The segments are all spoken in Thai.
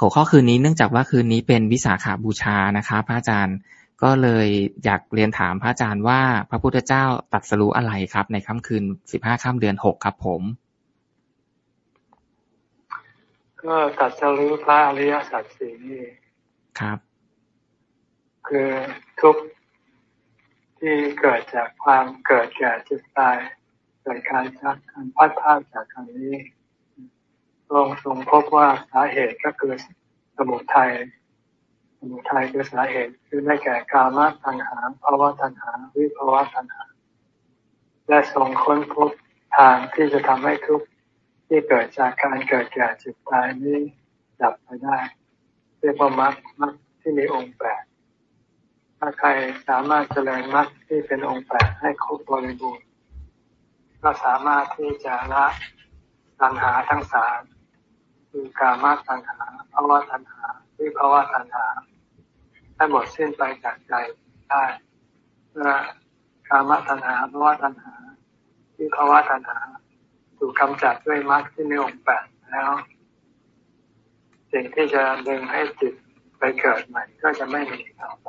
หัวข้อคืนนี้เนื่องจากว่าคืนนี้เป็นวิสาขาบูชานะคะพระอาจารย์ก็เลยอยากเรียนถามพระอาจารย์ว่าพระพุทธเจ้าตัดสรู้อะไรครับ ในค่ำคืนสิบห้าค่ำเดือนหกครับผม ก็ตัดสรู้พระอริยสัจสี่นี่ครับ คือทุกที่เกิดจากความเกิดแก่เจ็บตายเกิดการจากการพัดพาจากครั้งนี้ลงทรงพบว่าสาเหตุก็คือ สมุทัยสมุทัยคือสาเหตุคือได้แก่กามตัณหาภาวะตัณหา วิภาวะตัณหา และทรงค้นพบทางที่จะทำให้ทุกข์ที่เกิดจากการเกิดแก่เจ็บตายนี้ดับไปได้ เรียกว่ามรรคมรรคที่มีองค์แปดถ้าใครสามารถเจริญมรรคที่เป็นองค์แปดให้ครบบริบูรณ์ก็สามารถที่จะละตัณหาทั้งสาม คือกามตัณหาภาวะตัณหาวิภาวะตัณหาให้หมดสิ้นไปจากใจได้เมื่อกามตัณหาภาวะตัณหาวิภาวะตัณหาถูกกำจัดด้วยมรรคที่มีองค์แปดแล้ว สิ่งที่จะดึงให้จิตไปเกิดใหม่ ก็จะไม่มีต่อไป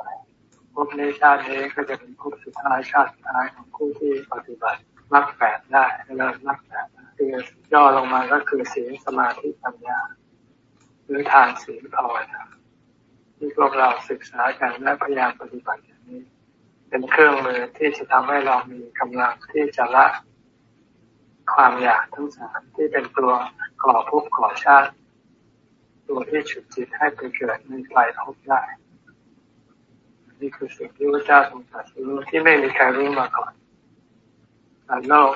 ภพในชาตินี้ก็จะเป็นภพสุดท้ายชาติสุดท้ายของผู้ที่ปฏิบัติมรรคแปดได้เริ่มมรรคแปด คือย่อลงมาก็คือศีลสมาธิปัญญา หรือทานศีลภาวนาที่พวกเราศึกษากันและพยายามปฏิบัติอย่างนี้ เป็นเครื่องมือที่จะทำให้เรามีกำลังที่จะละความอยากทั้งสามที่เป็นตัวก่อภพก่อชาติ ตัวที่ฉุดจิตให้ไปเกิดในไตรภพได้นี่คือสิ่งที่พระเจ้าทรงตรัสรู้ที่ไม่มีใครรู้มาก่อนแต่โลก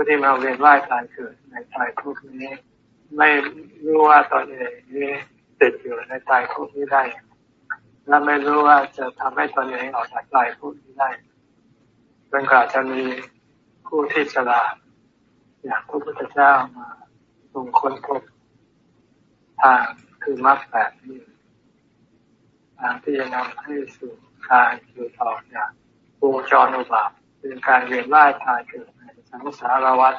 ผู้ที่มาเวียนว่ายตายเกิดในไตรภพนี้ ไม่รู้ว่าตอนเองนี้ติดอยู่ในไตรภพนี้ได้ และไม่รู้ว่าจะทำให้ตนเองออกจากไตรภพนี้ได้จนกว่าจะมีผู้ที่ฉลาดอย่างพระพุทธเจ้ามาทรงค้นพบทางคือมรรคแปดนี้ทางที่จะนำให้สู่การอยู่ต่อจากวงจรอุบาทเป็นการเวียนว่ายตายเกิด สังสารวัฏ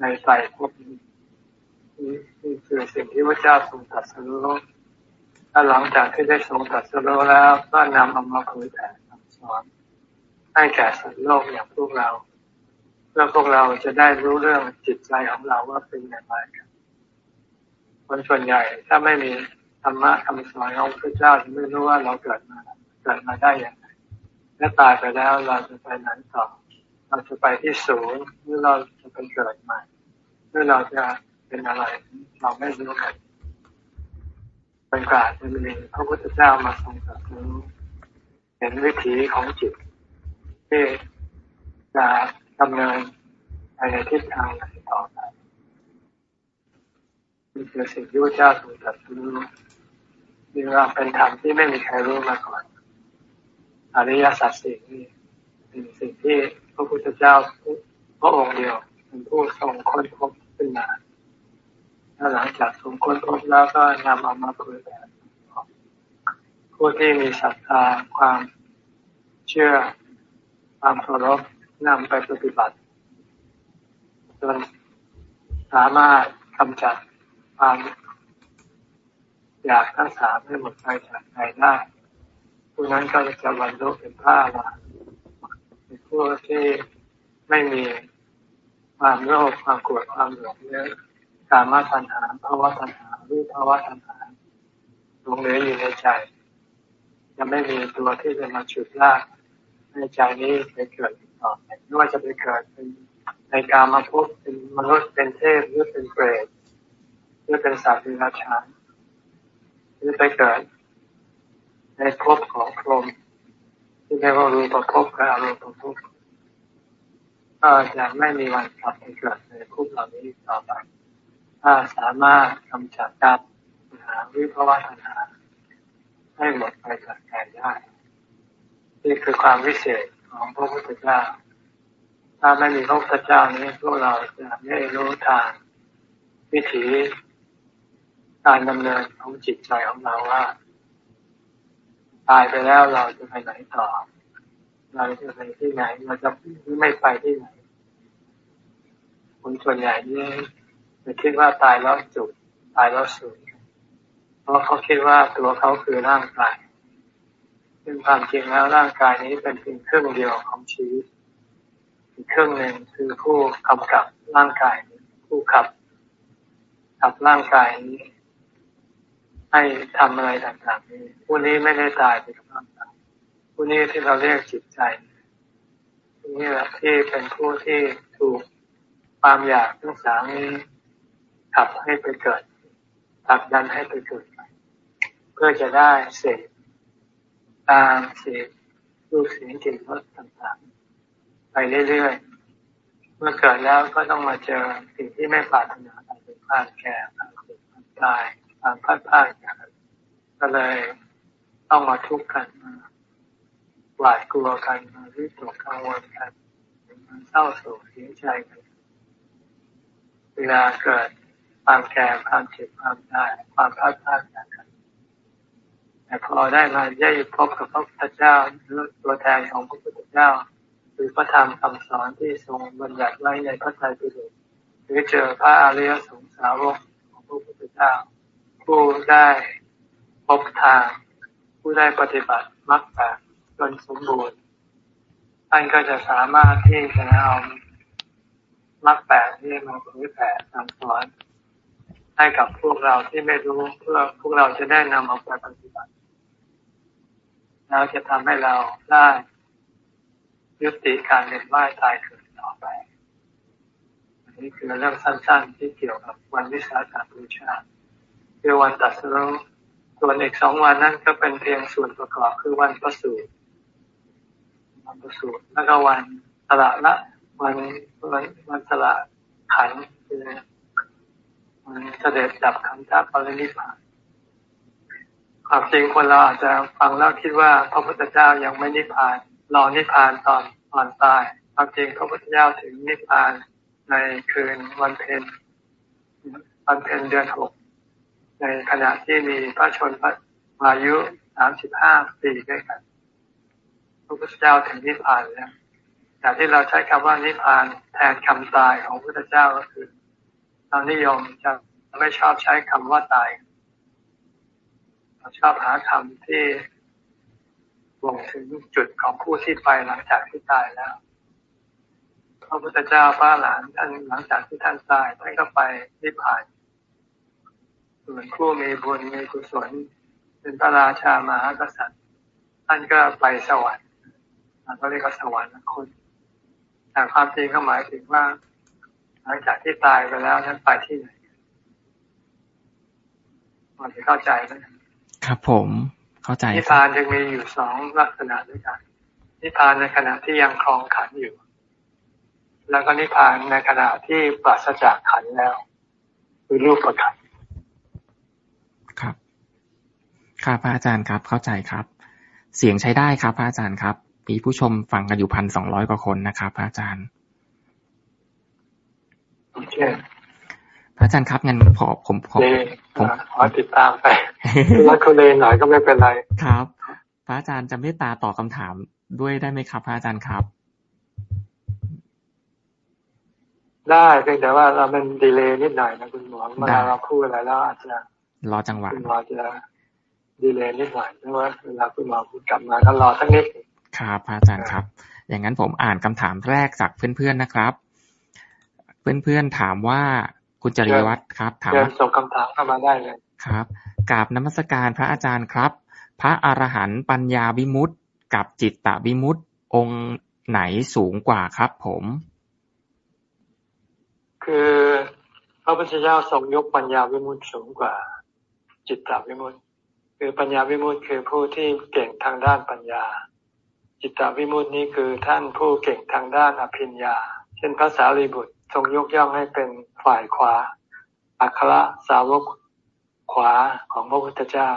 ในไตรภพนี้นี่คือสิ่งที่พระเจ้าทรงตรัสรู้และหลังจากที่ได้ทรงตรัสรู้แล้วก็นำเอามาเผยแผ่สอนให้แก่สัตว์โลกอย่างพวกเราเพื่อพวกเราจะได้รู้เรื่องจิตใจของเราว่าเป็นอย่างไรกันคนส่วนใหญ่ถ้าไม่มีธรรมะคำสอนของพระเจ้าจะไม่รู้ว่าเราเกิดมาเกิดมาได้อย่างไรและตายไปแล้วเราจะไปไหนต่อ เราจะไปที่ศูนย์หรือเราจะไปเกิดใหม่หรือเราจะเป็นอะไร เราไม่รู้กันเป็นกาจะมีพระพุทธเจ้ามาทรงตรัสรู้เห็นวิถีของจิตที่จะดำเนินไปในทิศทางไหนต่อไปนี่คือสิ่งที่พระเจ้าทรงตรัสรู้มีว่าเป็นธรรมที่ไม่มีใครรู้มาก่อนอริยสัจสี่นี่เป็นสิ่งที่ ระพุทธเจ้าพระองค์เดียวเป็นผู้ทรงค้นพบขึ้นมาหลังจากทรงค้นพบแล้วก็นำเอามาเผยแผ่ผู้ที่มีศรัทธาความเชื่อความเคารพนำไปปฏิบัติจนสามารถกำจัดความอยากทั้งสามให้หมดไปจากใจได้ผู้นั้นก็จะบรรลุเป็นพระอรหันต์ ผู้ที่ไม่มีความโลภความโกรธความหลงเยอะกามาตัณหาภาวะตัณหาวิภาวะตัณหาลงเหลืออยู่ในใจจะไม่มีตัวที่จะมาฉุดลากในใจนี้ไปเกิดต่อไปไม่ว่าจะไปเกิดเป็นในการมาพบเป็นมนุษย์เป็นเทพหรือเป็นเปรตหรือเป็นสัตว์ดิรัจฉานหรือไปเกิดในภพของพรหม ที่เรียกว่ารูปภพกับอรูปภพก็จะไม่มีวันกลับไปเกิดในภพเหล่านี้ต่อไป ถ้าสามารถกำจัดกับปัญหาวิภาวะปัญหาให้หมดไปจากใจได้นี่คือความวิเศษของพระพุทธเจ้า ถ้าไม่มีพระพุทธเจ้านี้พวกเราจะไม่รู้ทางวิถีการดำเนินของจิตใจของเราว่า ตายไปแล้วเราจะไปไหนต่อ เราจะไปที่ไหน เราจะไม่ไปที่ไหนคนส่วนใหญ่นี่จะคิดว่าตายแล้วจุตายแล้วสูญราะเขาคิดว่าตัวเขาคือร่างกายซึ่งความจริงแล้วร่างกายนี้เป็นเพียงเครึ่องเดียวของชีวิตอีกครึ่องหนึ่งคือผู้กำกับร่างกาย ผู้ขับขับร่างกายนี้ ให้ทำอะไรต่างๆนี้ผู้นี้ไม่ได้ตายไปกับร่างกายผู้นี้ที่เราเรียกจิตใจนี่แหละที่เป็นผู้ที่ถูกความอยากทั้งสามนี้ขับให้ไปเกิดผลักดันให้ไปเกิดเพื่อจะได้เสกตามเสกรูปเสียงกลิ่นรสต่างๆ ไปเรื่อยๆ เมื่อเกิดแล้วก็ต้องมาเจอสิ่งที่ไม่ปรารถนาการเป็นความแก่ความเจ็บความตาย ความพัดพลาดจากก็เลยต้องมาทุกข์กันมาหวาดกลัวกันมาวิตกกังวลกันมาเศร้าโศกเสียใจกัน เวลาเกิดความแก่ความเจ็บความตายความพัดพลาดจากกันแต่พอได้มาได้พบกับพระพุทธเจ้าหรือตัวแทนของพระพุทธเจ้าหรือพระธรรมคำสอนที่ทรงบัญญัติไว้ในพระไตรปิฎกหรือเจอพระอริยสงสาวกของพระพุทธเจ้า ผู้ได้พบทาง ผู้ได้ปฏิบัติมรรคแปดจนสมบูรณ์ท่านก็จะสามารถที่จะเอามรรคแปดที่มาเผยแผ่สั่งสอนให้กับพวกเราที่ไม่รู้เพื่อพวกเราจะได้นำเอาไปปฏิบัติแล้วจะทำให้เราได้ยุติการเวียนว่ายตายเกิดต่อไปอันนี้คือเรื่องสั้นๆที่เกี่ยวกับวันวิสาขบูชา คือวันตัดสรุส่วนอีกสองวันนั้นก็เป็นเพียงส่วนประกอบคือวันประสูติวันประสูติแล้วก็วันสละละวันวันวันสละขันคือมันเสด็จดับขันธ์ปรินิพพานความจริงคนเราอาจจะฟังแล้วคิดว่าพระพุทธเจ้ายังไม่นิพพานรอนิพพานตอนตอนตายความจริงพระพุทธเจ้าถึงนิพพานในคืนวันเพ็ญวันเพ็ญเดือนหก ในขณะที่มีพระชนพระอายุสามสิบห้าปีด้วยกันพระพุทธเจ้าถึงนิพพานแล้วแต่ที่เราใช้คำว่านิพพานแทนคำตายของพระพุทธเจ้าก็คือเรานิยมจะไม่ชอบใช้คำว่าตายเราชอบหาคำที่บ่งถึงจุดของผู้ที่ไปหลังจากที่ตายแล้วพระพุทธเจ้าพระหลานท่านหลังจากที่ท่านตายท่านก็ไปนิพพาน ส่วนผู้มีบุญมีกุศลเป็นพระราชามหากษัตริย์ท่านก็ไปสวรรค์ก็เรียกว่าสวรรค์คุณแต่ความจริงก็หมายถึงว่า หลังจากที่ตายไปแล้วนั้นไปที่ไหนมันจะเข้าใจไหมครับผมเข้าใจนิพพานยังมีอยู่สองลักษณะด้วยกันนิพพานในขณะที่ยังคลองขันอยู่ แล้วก็นิพพานในขณะที่ปราศจากขันแล้ว คือรูปประขันครับ ครับพระอาจารย์ครับ เข้าใจครับ เสียงใช้ได้ครับพระอาจารย์ครับ มีผู้ชมฟังกันอยู่พันสองร้อยกว่าคนนะครับพระอาจารย์โอเคพระอาจารย์ครับงั้นพอผมผมผมขอติดตามไปรักเขาเลนหน่อยก็ไม่เป็นไรครับ พระอาจารย์จะเมตตาตอบคาถามด้วยได้ไหมครับ พระอาจารย์ครับ ได้เพียงแต่ว่าเราเป็นดีเลย์นิดหน่อยนะคุณหมอเวลาเราพูดอะไรแล้วอาจจะรอจังหวะคุณหมอจะ ดีเลย์นิดหน่อยเพราะว่าเวลาคุณหมอพูดกลับมาก็รอสักนิดครับพระอาจารย์ครับ อย่างนั้นผมอ่านคำถามแรกจากเพื่อนๆนะครับ เพื่อนๆถามว่าคุณจริยวัตรครับ ถามส่งคำถามเข้ามาได้เลยครับกราบนมัสการพระอาจารย์ครับ พระอรหันต์ปัญญาวิมุตติ กับจิตตวิมุตติ องค์ไหนสูงกว่าครับผม คือพระพุทธเจ้าทรงยกปัญญาวิมุตติสูงกว่า จิตตวิมุตติ คือปัญญาวิมุตติคือผู้ที่เก่งทางด้านปัญญา จิตตวิมุตตินี้คือท่านผู้เก่งทางด้านอภิญญา เช่นพระสารีบุตรทรงยกย่องให้เป็นฝ่ายขวา อัครสาวกขวาของพระพุทธเจ้า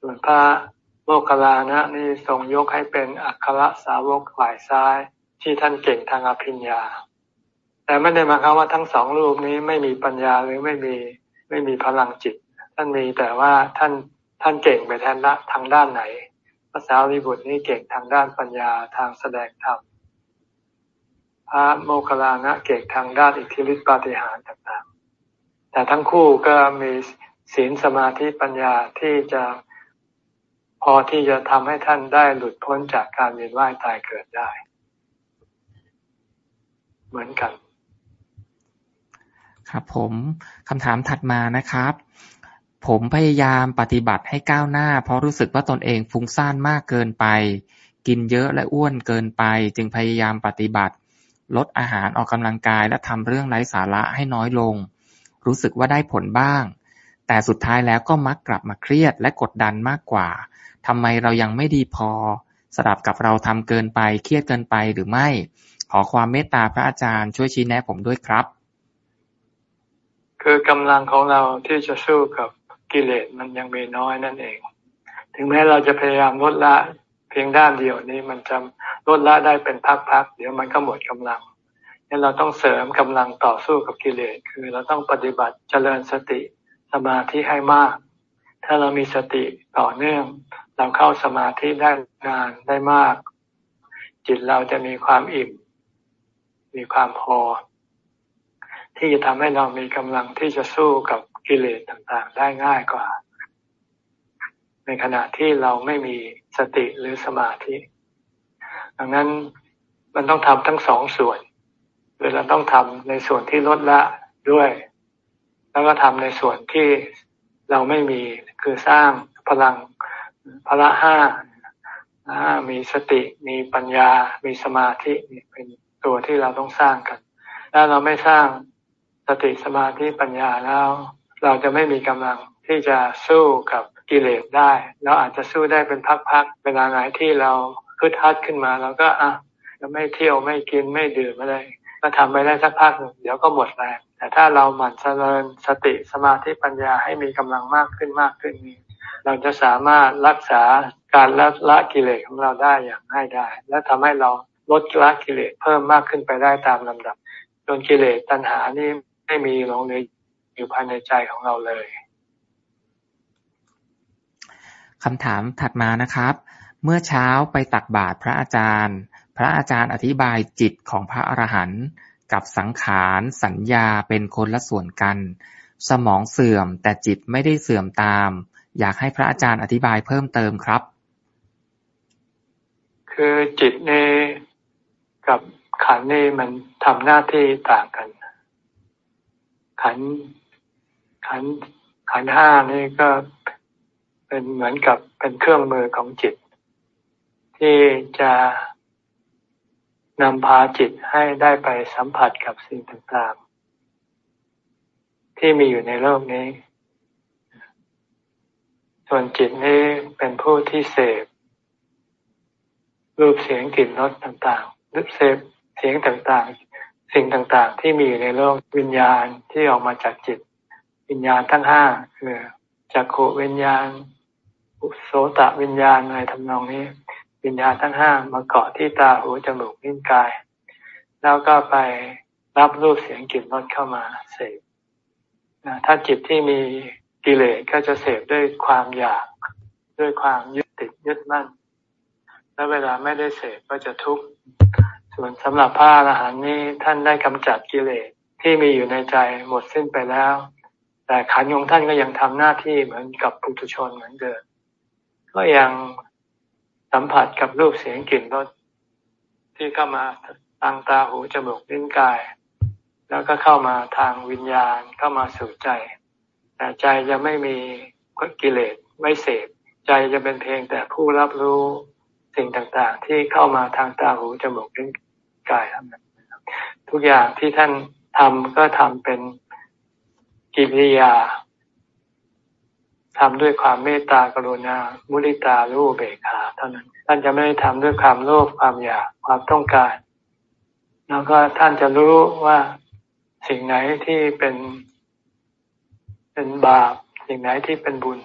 ส่วนพระโมคคัลลานะนี่ทรงยกให้เป็นอัครสาวกฝ่ายซ้ายที่ท่านเก่งทางอภิญญา แต่ไม่ได้หมายความว่าทั้งสองรูปนี้ไม่มีปัญญาหรือไม่มีไม่มีพลังจิต ท่านมีแต่ว่าท่าน ท่านเก่งไปแทนทางด้านไหนพระสารีบุตรนี่เก่งทางด้านปัญญาทางแสดงธรรมพระโมคคัลลานะเก่งทางด้านอิทธิฤทธิปาฏิหาริย์ต่างๆ แต่ทั้งคู่ก็มีศีลสมาธิปัญญาที่จะพอที่จะทำให้ท่านได้หลุดพ้นจากการเวียนว่ายตายเกิดได้ เหมือนกัน ครับผมคำถามถัดมานะครับ ผมพยายามปฏิบัติให้ก้าวหน้า เพราะรู้สึกว่าตนเองฟุ้งซ่านมากเกินไป กินเยอะและอ้วนเกินไป จึงพยายามปฏิบัติ ลดอาหารออกกำลังกายและทำเรื่องไร้สาระให้น้อยลง รู้สึกว่าได้ผลบ้าง แต่สุดท้ายแล้วก็มักกลับมาเครียดและกดดันมากกว่าทำไมเรายังไม่ดีพอ สลับกับเราทำเกินไป เครียดเกินไปหรือไม่ ขอความเมตตาพระอาจารย์ช่วยชี้แนะผมด้วยครับ คือกำลังของเราที่จะสู้กับ กิเลสมันยังมีน้อยนั่นเอง ถึงแม้เราจะพยายามลดละเพียงด้านเดียวนี้มันจะลดละได้เป็นพักๆเดี๋ยวมันก็หมดกำลังนี่เราต้องเสริมกำลังต่อสู้กับกิเลสคือเราต้องปฏิบัติเจริญสติสมาธิให้มาก ถ้าเรามีสติต่อเนื่อง เราเข้าสมาธิได้นานได้มาก จิตเราจะมีความอิ่ม มีความพอ ที่จะทำให้เรามีกำลังที่จะสู้กับ กิเลสต่างๆ ได้ง่ายกว่า ในขณะที่เราไม่มีสติหรือสมาธิ ดังนั้นมันต้องทำทั้งสองส่วนคือเราต้องทำในส่วนที่ลดละด้วย แล้วก็ทำในส่วนที่เราไม่มีคือสร้างพลังพละห้ามีสติมีปัญญา มีสมาธิเป็นตัวที่เราต้องสร้างกัน ถ้าเราไม่สร้างสติสมาธิปัญญาแล้ว เราจะไม่มีกำลังที่จะสู้กับกิเลสได้เราอาจจะสู้ได้เป็นพักๆเวลาไหนที่เราคึดฮัดขึ้นมาเราก็อะจะไม่เที่ยวไม่กินไม่ดื่มอะไรก็ทำไปได้สักพักหนึ่งเดี๋ยวก็หมดแรงแต่ถ้าเราหมั่นเจริญสติสมาธิปัญญาให้มีกำลังมากขึ้นมากขึ้นนี้เราจะสามารถรักษาการละละกิเลสของเราได้อย่างง่ายได้ และทำให้เราลดละกิเลสเพิ่มมากขึ้นไปได้ตามลำดับจนกิเลสตัณหานี่ไม่มีหลงเหลือ อยู่ภายในใจของเราเลยคำถามถัดมานะครับ เมื่อเช้าไปตักบาตรพระอาจารย์ พระอาจารย์อธิบายจิตของพระอรหันต์กับสังขารสัญญาเป็นคนละส่วนกัน สมองเสื่อมแต่จิตไม่ได้เสื่อมตาม อยากให้พระอาจารย์อธิบายเพิ่มเติมครับ คือจิตนี่กับขันนี่มันทำหน้าที่ต่างกัน ขัน ขันขันห้านี่ก็เป็นเหมือนกับเป็นเครื่องมือของจิต ที่จะนำพาจิตให้ได้ไปสัมผัสกับสิ่งต่างๆ ที่มีอยู่ในโลกนี้ ส่วนจิตนี้เป็นผู้ที่เสพรูปเสียงกลิ่นรสต่างๆรูปเสพเสียงต่างๆ สิ่งต่างๆ ที่มีอยู่ในโลกวิญญาณที่ออกมาจากจิต วิญญาณทั้งห้าคือจักขวิญญาณอุโสตวิญญาณอะไรทำนองนี้ วิญญาณทั้งห้ามาเกาะที่ตาหูจมูกลิ้นกาย แล้วก็ไปรับรูปเสียงกลิ่นรสเข้ามาเสพถ้าจิตที่มีกิเลสก็จะเสพด้วยความอยากด้วยความยึดติดยึดมั่น แล้วเวลาไม่ได้เสพก็จะทุกข์ส่วนสำหรับพระอรหันต์นี้ท่านได้กำจัดกิเลสที่มีอยู่ในใจหมดสิ้นไปแล้ว แต่ขันของท่านก็ยังทำหน้าที่เหมือนกับปุถุชนเหมือนเดิมก็ยังสัมผัสกับรูปเสียงกลิ่นรสที่เข้ามาทางตาหูจมูกลิ้นกาย แล้วก็เข้ามาทางวิญญาณเข้ามาสู่ใจ แต่ใจจะไม่มีกิเลสไม่เสพใจจะเป็นเพียงแต่ผู้รับรู้สิ่งต่างๆ ที่เข้ามาทางตาหูจมูกลิ้นกายทั้งนั้นทุกอย่างที่ท่านทำก็ทำเป็น กิริยาทำด้วยความเมตตากรุณา มุริตาลูเบกขาเท่านั้น ท่านจะไม่ได้ทำด้วยความโลภความอยากความต้องการ แล้วก็ท่านจะรู้ว่าสิ่งไหนที่เป็นเป็นบาป สิ่งไหนที่เป็นบุญ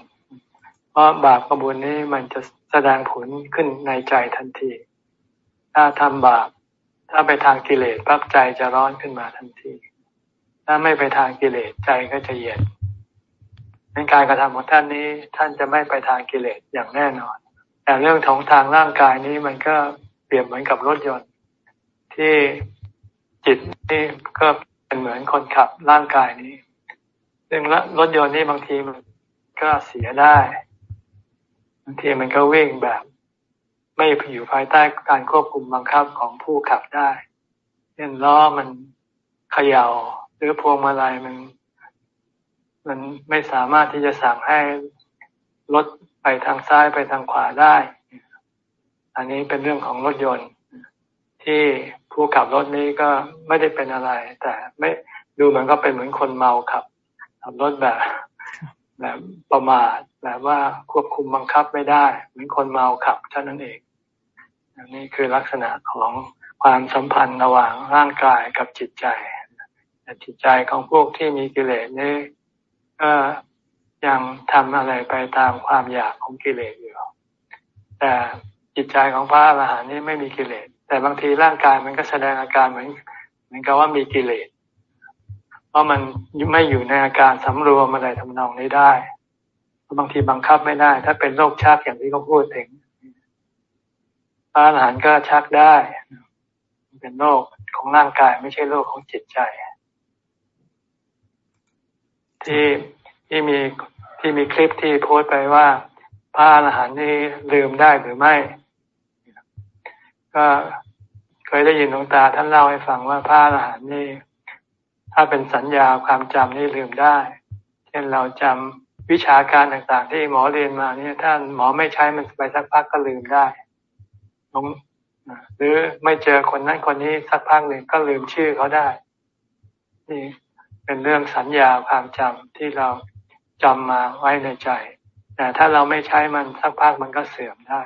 เพราะบาปกับบุญนี้มันจะแสดงผลขึ้นในใจทันที ถ้าทำบาป ถ้าไปทางกิเลสปั๊บใจจะร้อนขึ้นมาทันที ถ้าไม่ไปทางกิเลสใจก็จะเย็นเป็นการกระทำของท่านนี้ท่านจะไม่ไปทางกิเลสอย่างแน่นอน แต่เรื่องของทางร่างกายนี้มันก็เปรียบเหมือนกับรถยนต์ ที่จิตนี่ก็เป็นเหมือนคนขับร่างกายนี้ ซึ่งรถยนต์นี่บางทีมันก็เสียได้บางทีมันก็วิ่งแบบ ไม่อยู่ภายใต้การควบคุมบังคับของผู้ขับได้เช่นล้อมันเขยา่า หรือพวงมาลัยมัน มันไม่สามารถที่จะสั่งให้รถไปทางซ้ายไปทางขวาได้ อันนี้เป็นเรื่องของรถยนต์ ที่ผู้ขับรถนี้ก็ไม่ได้เป็นอะไร แต่ไม่ดูเหมือนก็เป็นเหมือนคนเมาขับขับรถแบบแบบประมาทแบบว่าควบคุมบังคับไม่ได้ เหมือนคนเมาขับเท่านั้นเองอันนี้คือลักษณะของความสัมพันธ์ระหว่างร่างกายกับจิตใจ แต่จิตใจของพวกที่มีกิเลสนี่ก็ยังทำอะไรไปตามความอยากของกิเลสอยู่แต่จิตใจของพระอรหันต์นี่ไม่มีกิเลส แต่บางทีร่างกายมันก็แสดงอาการเหมือนเหมือนกับว่ามีกิเลส เพราะมันไม่อยู่ในอาการสำรวมอะไรทำนองนี้ได้บางทีบังคับไม่ได้ ถ้าเป็นโรคชักอย่างที่เขาพูดถึงพระอรหันต์ก็ชักได้ เป็นโรคของร่างกายไม่ใช่โรคของจิตใจ ที่ที่มีที่มีคลิปที่โพสต์ไปว่าพระอรหันต์นี่ลืมได้หรือไม่ ก็เคยได้ยินหลวงตาท่านเล่าให้ฟังว่าพระอรหันต์นี่ ถ้าเป็นสัญญาความจำนี่ลืมได้ เช่นเราจำวิชาการต่างๆ ที่หมอเรียนมาเนี่ยถ้านหมอไม่ใช้มันไปสักพักก็ลืมได้หรือไม่เจอคนนั้นคนนี้สักพักหนึ่งก็ลืมชื่อเขาได้ นี่ เป็นเรื่องสัญญาความจำที่เราจำมาไว้ในใจ แต่ถ้าเราไม่ใช้มันสักพักมันก็เสื่อมได้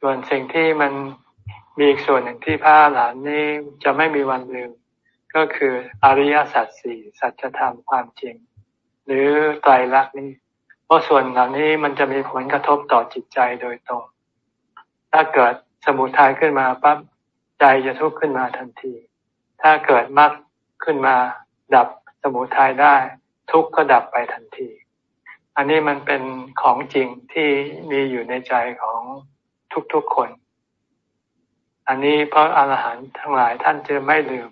ส่วนสิ่งที่มันมีอีกส่วนหนึ่งที่พระหลานนี้จะไม่มีวันลืม ก็คืออริยสัจสี่สัจธรรมความจริง หรือไตรลักษณ์นี้ เพราะส่วนเหล่านี้มันจะมีผลกระทบต่อจิตใจโดยตรง ถ้าเกิดสมุทัยขึ้นมาปั๊บใจจะทุกข์ขึ้นมาทันที ถ้าเกิดมรรค ขึ้นมาดับสมุทัยได้ ทุกข์ก็ดับไปทันที อันนี้มันเป็นของจริงที่มีอยู่ในใจของทุกๆคน อันนี้เพราะอรหันต์ทั้งหลายท่านจะไม่ลืม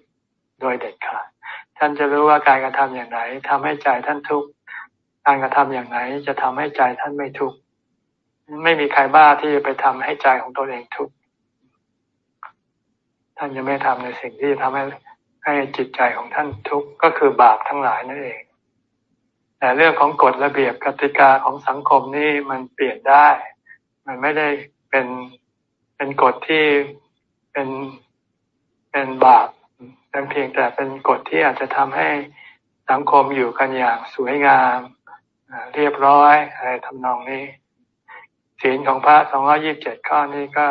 โดยเด็ดขาดท่านจะรู้ว่าการกระทำอย่างไหนทำให้ใจท่านทุกข์การกระทำอย่างไหนจะทำให้ใจท่านไม่ทุกข์ไม่มีใครบ้าที่จะไปทำให้ใจของตัวเองทุกข์ท่านจะไม่ทำในสิ่งที่จะทำให้ ให้จิตใจของท่านทุกข์ก็คือบาปทั้งหลายนั่นเอง แต่เรื่องของกฎระเบียบกติกาของสังคมนี่มันเปลี่ยนได้ มันไม่ได้เป็นเป็นกฎที่เป็นเป็นบาปเป็นเพียงแต่เป็นกฎที่อาจจะทำให้สังคมอยู่กันอย่างสวยงามเรียบร้อยอะไรทำนองนี้ศีลของพระสองร้อยี่บเจ็ดข้อนี้ก็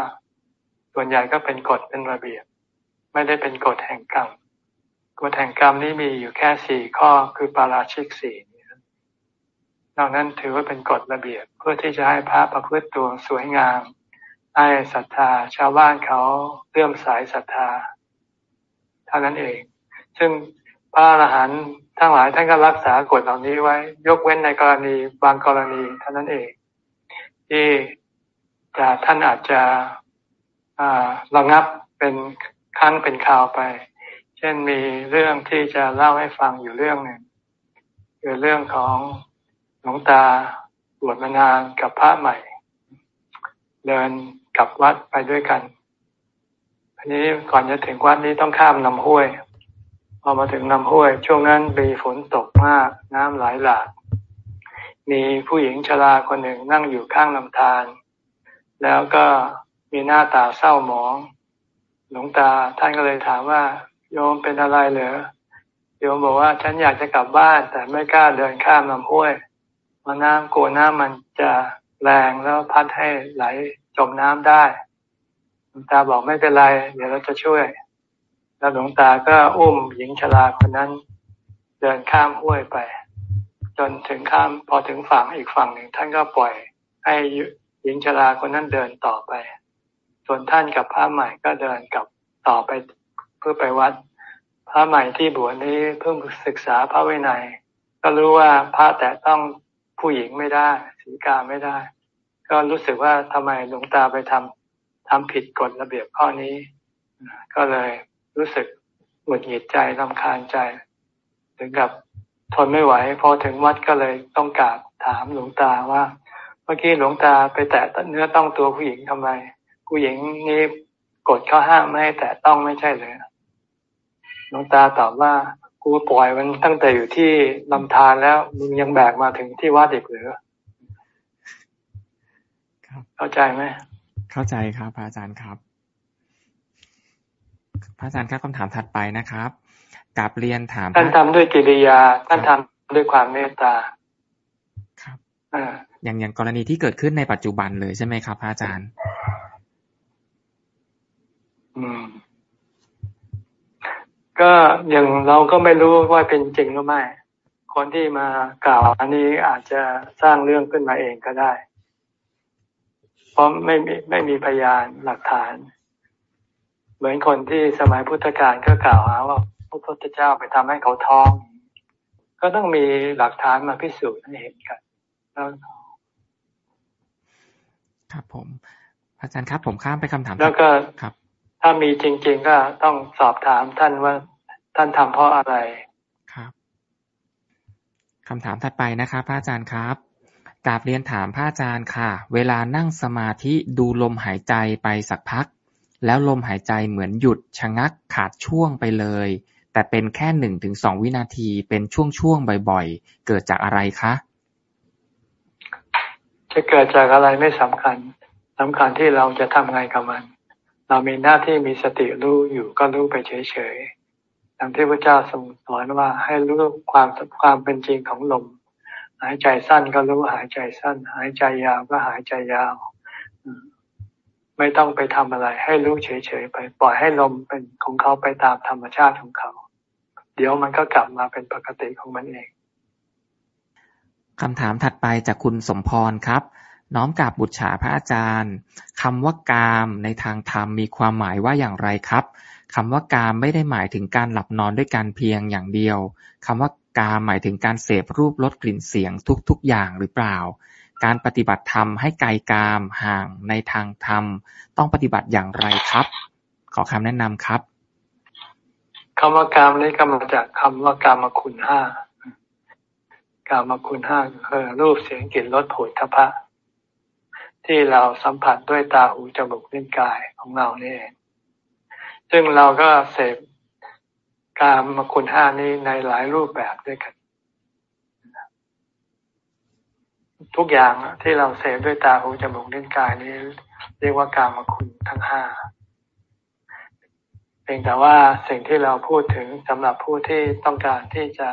ส่วนใหญ่ก็เป็นกฎเป็นระเบียบ ไม่ได้เป็นกฎแห่งกรรม กฎแห่งกรรมนี้มีอยู่แค่สี่ข้อคือปาราชิกสี่นอกนั้นถือว่าเป็นกฎระเบียบเพื่อที่จะให้พระประพฤติตัวสวยงาม ให้ศรัทธา ชาวบ้านเขาเลื่อมสายศรัทธาเท่านั้นเอง ซึ่งพระอรหันต์ทั้งหลายท่านก็รักษากฎเหล่านี้ไว้ ยกเว้นในกรณีบางกรณีเท่านั้นเอง ที่จะท่านอาจจะระงับเป็นครั้งเป็นคราวไป ช่นมีเรื่องที่จะเล่าให้ฟังอยู่เรื่องหนึ่งคือเรื่องของหลวงตาบวชมานานกับพระใหม่ เดินกลับวัดไปด้วยกันอันนี้ก่อนจะถึงวัดนี้ต้องข้ามลำห้วย พอมาถึงลำห้วย ช่วงนั้นมีฝนตกมากน้ำไหลหลากมีผู้หญิงชราคนหนึ่งนั่งอยู่ข้างลำธารแล้วก็มีหน้าตาเศร้าหมอง หลวงตาท่านก็เลยถามว่า โยมเป็นอะไรเหรอโยมบอกว่าฉันอยากจะกลับบ้าน แต่ไม่กล้าเดินข้ามลำห้วยพราน้ำกลัวน้ำมันจะแรงแล้วพัดให้ไหลจมน้ำได้หลวงตาบอกไม่เป็นไร เดี๋ยวเราจะช่วย แล้วหลวงตาก็อุ้มหญิงชราคนนั้น เดินข้ามห้วยไป จนถึงข้ามพอถึงฝั่งอีกฝั่งหนึ่งท่านก็ปล่อยให้หญิงชราคนนั้นเดินต่อไป ส่วนท่านกับพระใหม่ก็เดินกลับต่อไป พื่อไปวัด พระใหม่ที่บวชนี้เพิ่งศึกษาพระวินัย ก็รู้ว่าพระแต่ต้องผู้หญิงไม่ได้สีกาไม่ได้ ก็รู้สึกว่าทำไมหลวงตาไปทำทำผิดกฎระเบียบข้อนี้ ก็เลยรู้สึกหงุดหงิดใจลำคาญใจ ถึงกับทนไม่ไหว พอถึงวัดก็เลยต้องกราบถามหลวงตาว่า เมื่อกี้หลวงตาไปแตะเนื้อต้องตัวผู้หญิงทำไม ผู้หญิงนี่กดข้อห้ามไม่ให้แตะต้องไม่ใช่เลย ลวงตาตอบว่ากูปล่อยมันตั้งแต่อยู่ที่ลำธารแล้วมึงยังแบกมาถึงที่วัดอีกหรือเข้าใจไหมเข้าใจครับอาจารย์ครับพระอาจารย์ครับคำถามถัดไปนะครับกลับเรียนถามท่านทำด้วยกิริยาท่านทำด้วยความเมตตาครับอย่างอย่างกรณีที่เกิดขึ้นในปัจจุบันเลยใช่ไหมครับพระอาจารย์ อืม ก็อย่างเราก็ไม่รู้ว่าเป็นจริงหรือไม่ คนที่มากล่าวอันนี้อาจจะสร้างเรื่องขึ้นมาเองก็ได้ เพราะไม่มีไม่มีพยานหลักฐาน เหมือนคนที่สมัยพุทธกาลก็กล่าวหาว่าพระพุทธเจ้าไปทำให้เขาท้อง ก็ต้องมีหลักฐานมาพิสูจน์ให้เห็นกันแล้วครับผมอาจารย์ครับผมข้ามไปคำถามแล้วก็ครับ ถ้ามีจริง ๆ ก็ต้องสอบถามท่านว่าท่านทำเพราะอะไรครับคำถามถัดไปนะครับพระอาจารย์ครับกราบเรียนถามพระอาจารย์ค่ะ เวลานั่งสมาธิดูลมหายใจไปสักพัก แล้วลมหายใจเหมือนหยุดชะงักขาดช่วงไปเลย แต่เป็นแค่หนึ่งถึงสองวินาทีเป็นช่วงๆบ่อยๆ เกิดจากอะไรคะจะเกิดจากอะไรไม่สำคัญสำคัญที่เราจะทำไงกับมัน เรามีหน้าที่มีสติรู้อยู่ก็รู้ไปเฉยๆดังที่พระเจ้าทรงสอนว่าให้รู้ความความเป็นจริงของลม หายใจสั้นก็รู้หายใจสั้น หายใจยาวก็หายใจยาว ไม่ต้องไปทำอะไร ให้รู้เฉยๆไป ปล่อยให้ลมเป็นของเขาไปตามธรรมชาติของเขา เดี๋ยวมันก็กลับมาเป็นปกติของมันเองคำถามถัดไปจากคุณสมพรครับ น้อมกราบบุตรฉาพระอาจารย์คำว่ากามในทางธรรมมีความหมายว่าอย่างไรครับคำว่ากามไม่ได้หมายถึงการหลับนอนด้วยการเพียงอย่างเดียวคำว่ากามหมายถึงการเสพรูปรสกลิ่นเสียงทุกๆอย่างหรือเปล่า การปฏิบัติธรรมให้ไกลกามห่างในทางธรรม ต้องปฏิบัติอย่างไรครับ ขอคำแนะนำครับคำว่ากามนี้ก็มาจากคำว่ากามคุณห้ากามคุณห้าคือรูปเสียงกลิ่นรสผลทพะ ที่เราสัมผัสด้วยตาหูจมูกลิ้นกายของเรานี่เองซึ่งเราก็เสพกามคุณห้านี้ในหลายรูปแบบด้วยกัน ทุกอย่างที่เราเสพด้วยตาหูจมูกลิ้นกายนี้ เรียกว่ากามคุณทั้งห้าเพียงแต่ว่าสิ่งที่เราพูดถึงสำหรับผู้ที่ต้องการที่จะ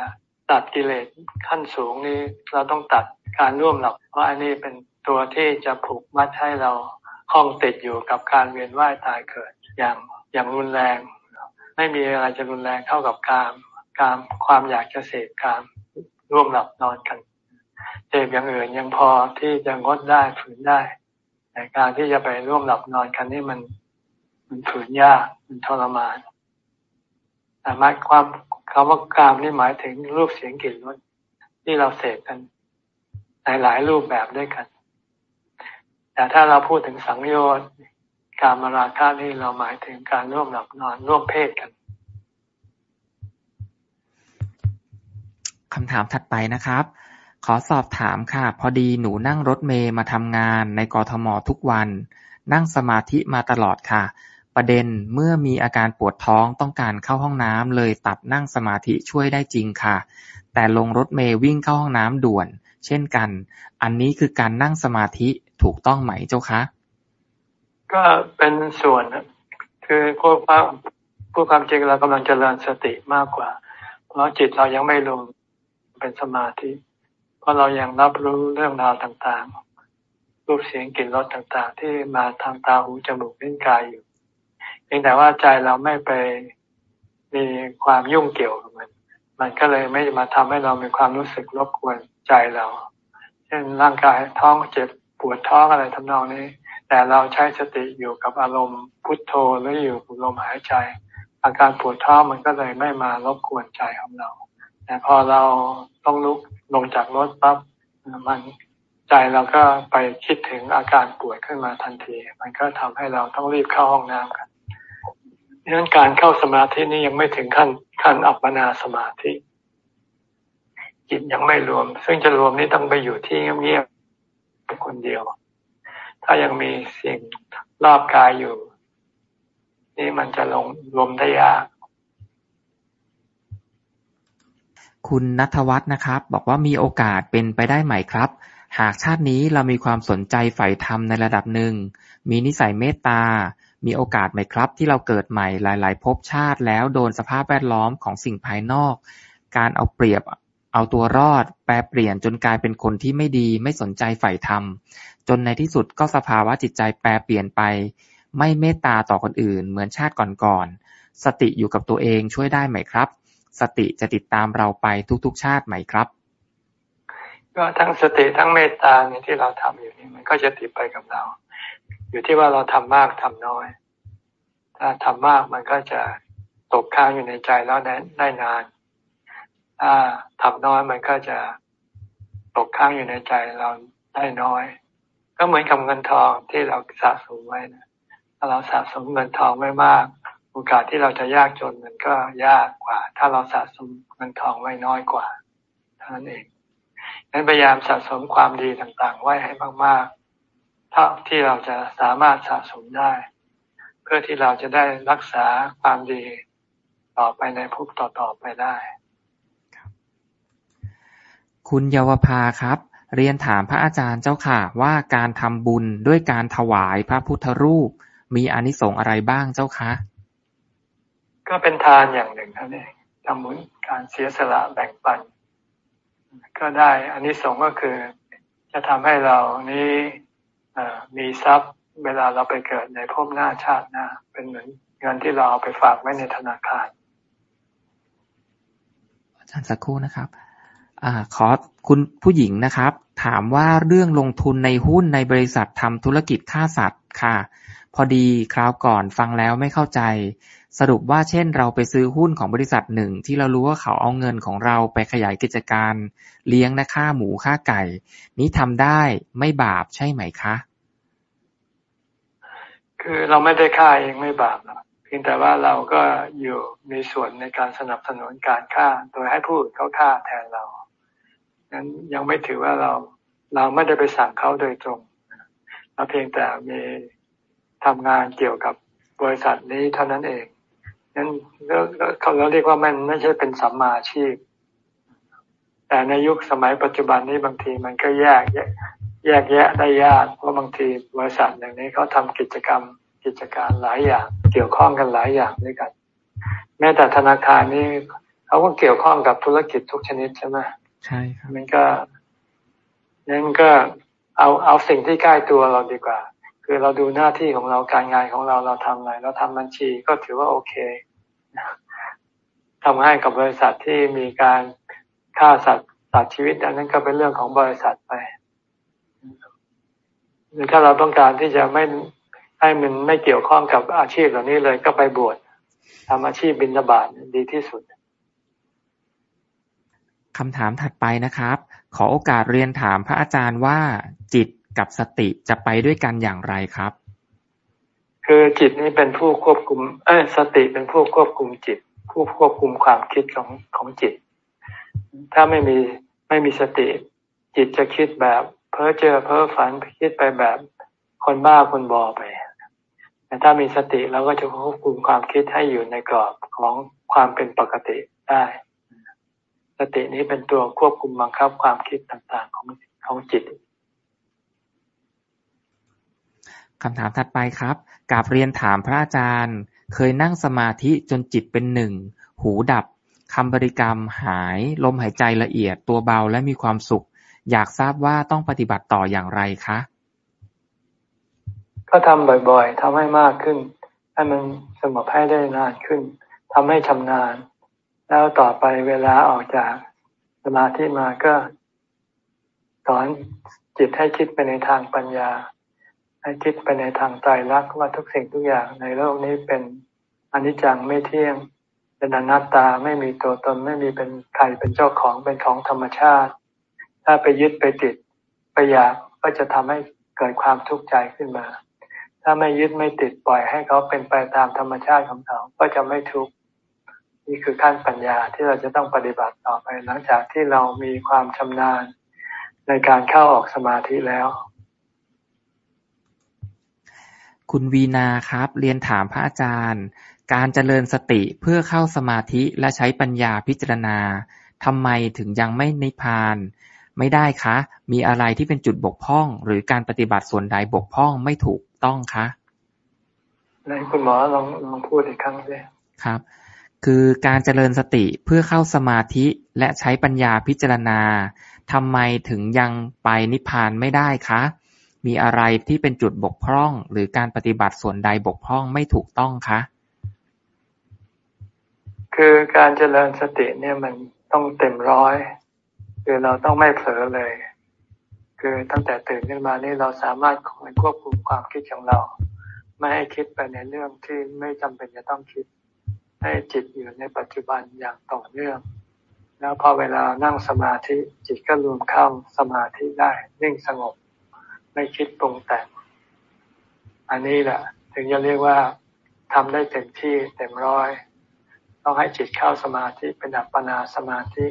ตัดกิเลสขั้นสูงนี้ เราต้องตัดการร่วมหลับเพราะอันนี้เป็น ตัวที่จะผูกมัดให้เราคล้องติดอยู่กับการเวียนว่ายตายเกิดอย่างอย่างรุนแรง ไม่มีอะไรจะรุนแรงเท่ากับการการความอยากจะเสพการร่วมหลับนอนกันเสพอย่างอื่นยังพอที่จะงดได้ฝืนได้ แต่การที่จะไปร่วมหลับนอนกันนี่มัน มันฝืนยากมันทรมานแต่หมายความคำว่ากามนี่หมายถึงรูปเสียงกลิ่นรสที่เราเสพกันในหลายรูปแบบด้วยกัน แต่ถ้าเราพูดถึงสังโยชน์การมาราคะนี่เราหมายถึงการร่วมหลับนอนร่วมเพศกันคำถามถัดไปนะครับ ขอสอบถามค่ะ พอดีหนูนั่งรถเมย์มาทำงานในกรทมทุกวัน นั่งสมาธิมาตลอดค่ะ ประเด็นเมื่อมีอาการปวดท้องต้องการเข้าห้องน้ำเลยตัดนั่งสมาธิช่วยได้จริงค่ะ แต่ลงรถเมย์วิ่งเข้าห้องน้ำด่วน เช่นกัน อันนี้คือการนั่งสมาธิ ถูกต้องไหมเจ้าคะ ก็เป็นส่วนคือพูดความพูดความจริงเรากำลังเจริญสติมากกว่า เพราะจิตเรายังไม่ลงเป็นสมาธิ เพราะเรายังรับรู้เรื่องราวต่างๆ รูปเสียงกลิ่นรสต่างๆ ที่มาทางตาหูจมูกลิ้นกายอยู่เพียงแต่ว่าใจเราไม่ไปมีความยุ่งเกี่ยวกับมัน มันก็เลยไม่มาทำให้เรามีความรู้สึกรบกวนใจเรา เช่นร่างกายท้องเจ็บ ปวดท้องอะไรทำนองนี้ แต่เราใช้สติอยู่กับอารมณ์พุทโธหรืออยู่กับลมหายใจ อาการปวดท้องมันก็เลยไม่มารบกวนใจของเรา แต่พอเราต้องลุกลงจากรถปั๊บมันใจเราก็ไปคิดถึงอาการปวดขึ้นมาทันที มันก็ทำให้เราต้องรีบเข้าห้องน้ำกันดังนั้นการเข้าสมาธินี้ยังไม่ถึงขั้นขั้นอัปปนาสมาธิจิตยังไม่รวม ซึ่งจะรวมนี้ต้องไปอยู่ที่เงียบ คนเดียว ถ้ายังมีสิ่งรอบกายอยู่ นี่มันจะลงรวมได้ยาก คุณนัทวัฒน์นะครับ บอกว่ามีโอกาสเป็นไปได้ไหมครับ หากชาตินี้เรามีความสนใจใฝ่ธรรมในระดับหนึ่ง มีนิสัยเมตตามีโอกาสไหมครับ ที่เราเกิดใหม่หลาย ๆ ภพชาติแล้วโดนสภาพแวดล้อมของสิ่งภายนอก การเอาเปรียบ เอาตัวรอด แปรเปลี่ยนจนกลายเป็นคนที่ไม่ดี ไม่สนใจใฝ่ธรรม จนในที่สุดก็สภาวะจิตใจแปรเปลี่ยนไป ไม่เมตตาต่อคนอื่น เหมือนชาติก่อนๆ สติอยู่กับตัวเองช่วยได้ไหมครับ สติจะติดตามเราไปทุกๆ ชาติไหมครับ ก็ทั้งสติทั้งเมตตาเนี่ยที่เราทำอยู่นี่มันก็จะติดไปกับเรา อยู่ที่ว่าเราทำมากทำน้อย ถ้าทำมากมันก็จะตกค้างอยู่ในใจแล้วได้นาน ถ้าทำน้อยมันก็จะตกค้างอยู่ในใจเราได้น้อย ก็เหมือนกับเงินทองที่เราสะสมไว้นะถ้าเราสะสมเงินทองไม่มาก โอกาสที่เราจะยากจนมันก็ยากกว่า ถ้าเราสะสมเงินทองไว้น้อยกว่าเท่านั้นเองนั้นพยายามสะสมความดีต่างๆ ไว้ให้มากๆ เท่าที่เราจะสามารถสะสมได้ เพื่อที่เราจะได้รักษาความดีต่อไปในภพต่อๆไปได้ คุณเยาวภาครับ เรียนถามพระอาจารย์เจ้าค่ะ ว่าการทำบุญด้วยการถวายพระพุทธรูป มีอนิสงส์อะไรบ้างเจ้าคะ ก็เป็นทานอย่างหนึ่งท่านเองทำบุญการเสียสละแบ่งปัน ก็ได้อันนี้สงก็คือ จะทำให้เรานี้มีทรัพย์เวลาเราไปเกิดในภพหน้าชาติหน้า เป็นเหมือนเงินที่เราเอาไปฝากไว้ในธนาคาร อาจารย์สักครู่นะครับอ ขอคุณผู้หญิงนะครับ ถามว่าเรื่องลงทุนในหุ้นในบริษัททำธุรกิจฆ่าสัตว์ค่ะ พอดีคราวก่อนฟังแล้วไม่เข้าใจ สรุปว่าเช่นเราไปซื้อหุ้นของบริษัทหนึ่ง ที่เรารู้ว่าเขาเอาเงินของเราไปขยายกิจการ เลี้ยงนะค่าหมูค่าไก่ นี้ทำได้ไม่บาปใช่ไหมคะ คือเราไม่ได้ฆ่าเองไม่บาปหรอกเพียงแต่ว่าเราก็อยู่มีส่วนในการสนับสนุนการฆ่า โดยให้ผู้อื่นเขาฆ่าแทนเรา นั้นยังไม่ถือว่าเราเราไม่ได้ไปสั่งเขาโดยตรงเราเพียงแต่มีทำงานเกี่ยวกับบริษัทนี้เท่านั้นเองนั้นเขาเราเรียกว่ามันไม่ใช่เป็นสัมมาชีพ แต่ในยุคสมัยปัจจุบันนี้บางทีมันก็แยกแยก แยกแยะได้ยากเพราะบางทีบริษัทอย่างนี้เขาทากิจกรรมกิจการหลายอย่าง เกี่ยวข้องกันหลายอย่างด้วยกัน แม้แต่ธนาคารนี่เขาก็เกี่ยวข้องกับธุรกิจทุกชนิดใช่ไหม ใช่ครับมันก็นั่นก็เอาเอาสิ่งที่ใกล้ตัวเราดีกว่า คือเราดูหน้าที่ของเราการงานของเราเราทำอะไรเราทำบัญชีก็ถือว่าโอเคทำให้กับบริษัทที่มีการฆ่าสัตว์ตัดชีวิตอันนั้นก็เป็นเรื่องของบริษัทไปหรือถ้าเราต้องการที่จะไม่ให้มันไม่เกี่ยวข้องกับอาชีพเหล่านี้เลยก็ไปบวชทำอาชีพบินบาตดีที่สุด คำถามถัดไปนะครับ ขอโอกาสเรียนถามพระอาจารย์ว่า จิตกับสติจะไปด้วยกันอย่างไรครับ คือจิตนี้เป็นผู้ควบคุม เออสติเป็นผู้ควบคุมจิต ผู้ควบคุมความคิดของของจิต ถ้าไม่มีไม่มีสติ จิตจะคิดแบบเพ้อเจอเพ้อฝันคิดไปแบบคนบ้าคนบอไปแต่ถ้ามีสติเราก็จะควบคุมความคิดให้อยู่ในกรอบของความเป็นปกติได้ สตินี้เป็นตัวควบคุมบังคับความคิดต่างๆของของจิตคำถามถัดไปครับกาบเรียนถามพระอาจารย์ เคยนั่งสมาธิจนจิตเป็นหนึ่ง หูดับคำบริกรรมหาย ลมหายใจละเอียดตัวเบาและมีความสุข อยากทราบว่าต้องปฏิบัติต่ออย่างไรคะ ก็ทำบ่อยๆทำให้มากขึ้น ให้มันสงบให้ได้นานขึ้นทำให้ชำนาญ แล้วต่อไปเวลาออกจากสมาธิมาก็สอนจิตให้คิดไปในทางปัญญา ให้คิดไปในทางใจรักว่าทุกสิ่งทุกอย่างในโลกนี้เป็นอนิจจังไม่เที่ยง เป็นอนัตตาไม่มีตัวตนไม่มีเป็นใครเป็นเจ้าของเป็นของธรรมชาติ ถ้าไปยึดไปติดไปอยากก็จะทำให้เกิดความทุกข์ใจขึ้นมา ถ้าไม่ยึดไม่ติดปล่อยให้เขาเป็นไปตามธรรมชาติของเขาก็จะไม่ทุกข์ นี่คือขั้นปัญญาที่เราจะต้องปฏิบัติต่อไป หลังจากที่เรามีความชำนาญในการเข้าออกสมาธิแล้ว คุณวีนาครับ เรียนถามพระอาจารย์ การเจริญสติเพื่อเข้าสมาธิและใช้ปัญญาพิจารณาทำไมถึงยังไม่นิพพาน ไม่ได้คะ มีอะไรที่เป็นจุดบกพร่อง หรือการปฏิบัติส่วนใดบกพร่องไม่ถูกต้องคะในคุณหมอลองลองพูดอีกครั้งสิครับ คือการเจริญสติเพื่อเข้าสมาธิและใช้ปัญญาพิจารณาทำไมถึงยังไปนิพพานไม่ได้คะ มีอะไรที่เป็นจุดบกพร่อง หรือการปฏิบัติส่วนใดบกพร่องไม่ถูกต้องคะ คือการเจริญสติเนี่ยมันต้องเต็มร้อย คือเราต้องไม่เผลอเลย คือตั้งแต่ตื่นขึ้นมานี่เราสามารถคอยควบคุมความคิดของเรา ไม่ให้คิดไปในเรื่องที่ไม่จำเป็นจะต้องคิด ให้จิตอยู่ในปัจจุบันอย่างต่อเนื่อง แล้วพอเวลานั่งสมาธิจิตก็รวมเข้าสมาธิได้นิ่งสงบ ไม่คิดปรุงแต่งอันนี้แหละ ถึงจะเรียกว่าทำได้เต็มที่เต็มร้อย ต้องให้จิตเข้าสมาธิเป็นอัปปนาสมาธิ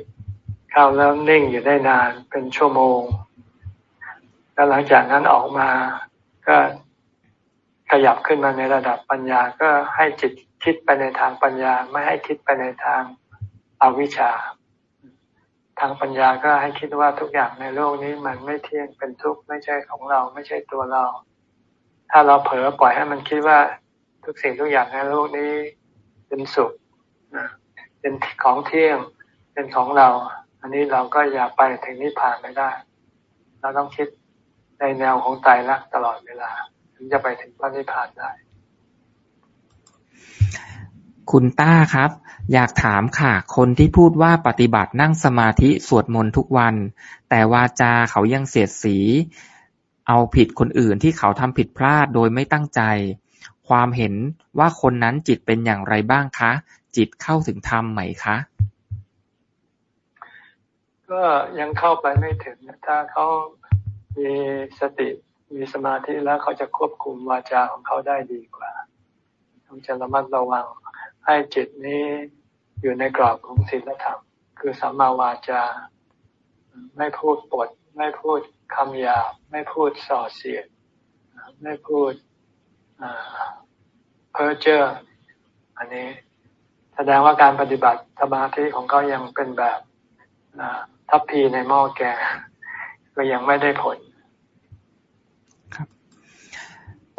เข้าแล้วนิ่งอยู่ได้นานเป็นชั่วโมง แล้วหลังจากนั้นออกมาก็ขยับขึ้นมาในระดับปัญญาก็ให้จิต คิดไปในทางปัญญาไม่ให้คิดไปในทางอาวิชชา ทางปัญญาก็ให้คิดว่าทุกอย่างในโลกนี้มันไม่เที่ยงเป็นทุกข์ไม่ใช่ของเราไม่ใช่ตัวเรา ถ้าเราเผลอปล่อยให้มันคิดว่าทุกสิ่งทุกอย่างในโลกนี้เป็นสุขเป็นของเที่ยงเป็นของเรา อันนี้เราก็อย่าไปถึงนิพพานไม่ได้ เราต้องคิดในแนวของใจรักตลอดเวลา ถึงจะไปถึงพระนิพพานได้ คุณต้าครับ อยากถามค่ะ คนที่พูดว่าปฏิบัตินั่งสมาธิ สวดมนต์ทุกวัน แต่วาจาเขายังเสียดสี เอาผิดคนอื่นที่เขาทำผิดพลาดโดยไม่ตั้งใจ ความเห็นว่าคนนั้นจิตเป็นอย่างไรบ้างคะ จิตเข้าถึงธรรมไหมคะ ก็ยังเข้าไปไม่ถึง ถ้าเขามีสติมีสมาธิแล้วเขาจะควบคุมวาจาของเขาได้ดีกว่า ต้องจะระมัดระวัง ให้จิตนี้อยู่ในกรอบของศีลธรรม คือสัมมาวาจา ไม่พูดปด ไม่พูดคำหยาบไม่พูดส่อเสียด ไม่พูดเพ้อเจ้ออันนี้แสดงว่าการปฏิบัติสมาธิของเขายังเป็นแบบทัพพีในหม้อแกงก็ยังไม่ได้ผล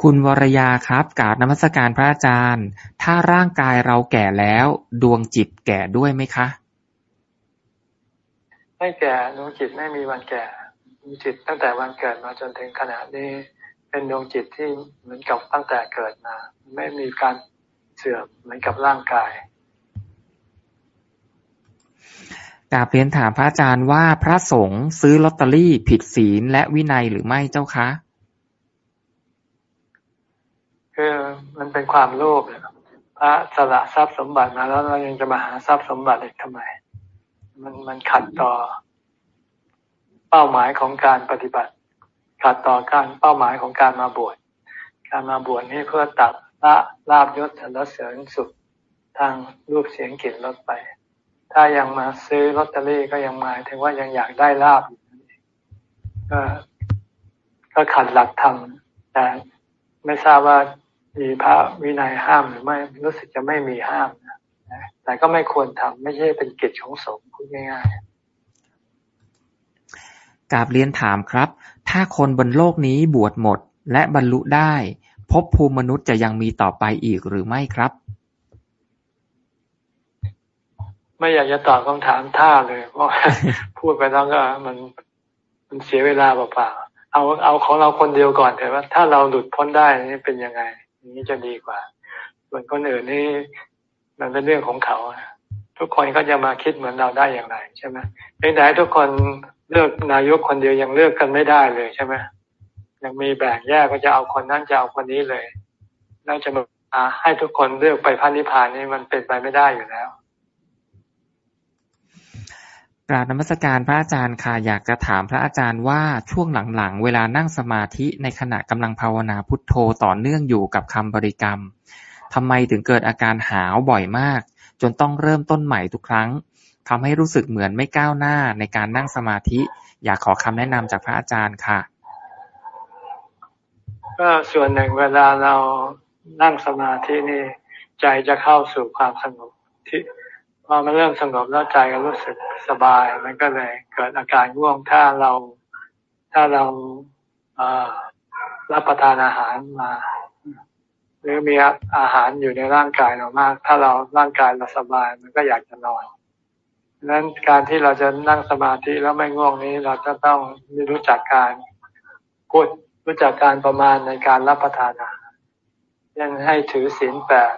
คุณวรยาครับกราบนมัสการพระอาจารย์ ถ้าร่างกายเราแก่แล้ว ดวงจิตแก่ด้วยไหมคะ ไม่แก่ดวงจิตไม่มีวันแก่ดวงจิตตั้งแต่วันเกิดมาจนถึงขณะนี้ เป็นดวงจิตที่เหมือนกับตั้งแต่เกิดมา ไม่มีการเสื่อมเหมือนกับร่างกายกาเรียนถามพระอาจารย์ว่าพระสงฆ์ซื้อลอตเตอรี่ผิดศีลและวินัยหรือไม่เจ้าคะ คือมันเป็นความโลภพระสละทรัพย์สมบัติมาแล้วเรายังจะมาหาทรัพย์สมบัติอีกทำไม มันมันขัดต่อ เป้าหมายของการปฏิบัติ ขัดต่อการเป้าหมายของการมาบวชการมาบวชนี่เพื่อตัดละลาบยศสรรเสริญสุขทางรูปเสียงกลิ่นลดไป ถ้ายังมาซื้อลอตเตอรี่ก็ยังหมายถึงว่ายังอยากได้ลาบก็ก็ขัดหลักธรรมแต่ไม่ทราบว่า มีพระวินัยห้ามหรือไม่รู้สึกจะไม่มีห้ามนะแต่ก็ไม่ควรทำไม่ใช่เป็นกิจของสงฆ์พูดง่ายๆกาบเรียนถามครับ ถ้าคนบนโลกนี้บวชหมดและบรรลุได้พบภูมิมนุษย์จะยังมีต่อไปอีกหรือไม่ครับ ไม่อยากจะตอบคำถามท่าเลย เพราะพูดไปแล้วก็มันมันเสียเวลาเปล่าๆเอาเอาของเราคนเดียวก่อนเถอะว่าถ้าเราหลุดพ้นได้นี่เป็นยังไง นี้จะดีกว่า ส่วนคนอื่นนี่มันเป็นเรื่องของเขาทุกคนก็จะมาคิดเหมือนเราได้อย่างไรใช่ไหมเพียงแต่ทุกคนเลือกนายกคนเดียวยังเลือกกันไม่ได้เลยใช่ไหมยังมีแบ่งแยกก็จะเอาคนนั้นจะเอาคนนี้เลยแล้วจะมาให้ทุกคนเลือกไปพันนิพพานนี่มันเป็นไปไม่ได้อยู่แล้ว กราบนมัสการพระอาจารย์ค่ะอยากจะถามพระอาจารย์ว่าช่วงหลังๆ เวลานั่งสมาธิในขณะกำลังภาวนาพุทโธต่อเนื่องอยู่กับคำบริกรรมทำไมถึงเกิดอาการหาวบ่อยมาก จนต้องเริ่มต้นใหม่ทุกครั้งทำให้รู้สึกเหมือนไม่ก้าวหน้าในการนั่งสมาธิ อยากขอคำแนะนำจากพระอาจารย์ค่ะ ก็ส่วนหนึ่งเวลาเรานั่งสมาธินี่ใจจะเข้าสู่ความสงบที่ อมันเริ่มสงบแล้วใจก็รู้สึกสบาย มันก็เลยเกิดอาการง่วงถ้าเราถ้าเรารับประทานอาหารมา หรือมีอาหารอยู่ในร่างกายเรามาก ถ้าเราร่างกายเราสบายมันก็อยากจะนอนดังนั้นการที่เราจะนั่งสมาธิแล้วไม่ง่วงนี้ เราจะต้องรู้จักการกดรู้จักการประมาณในการรับประทานอาหารยังให้ถือศีลแปด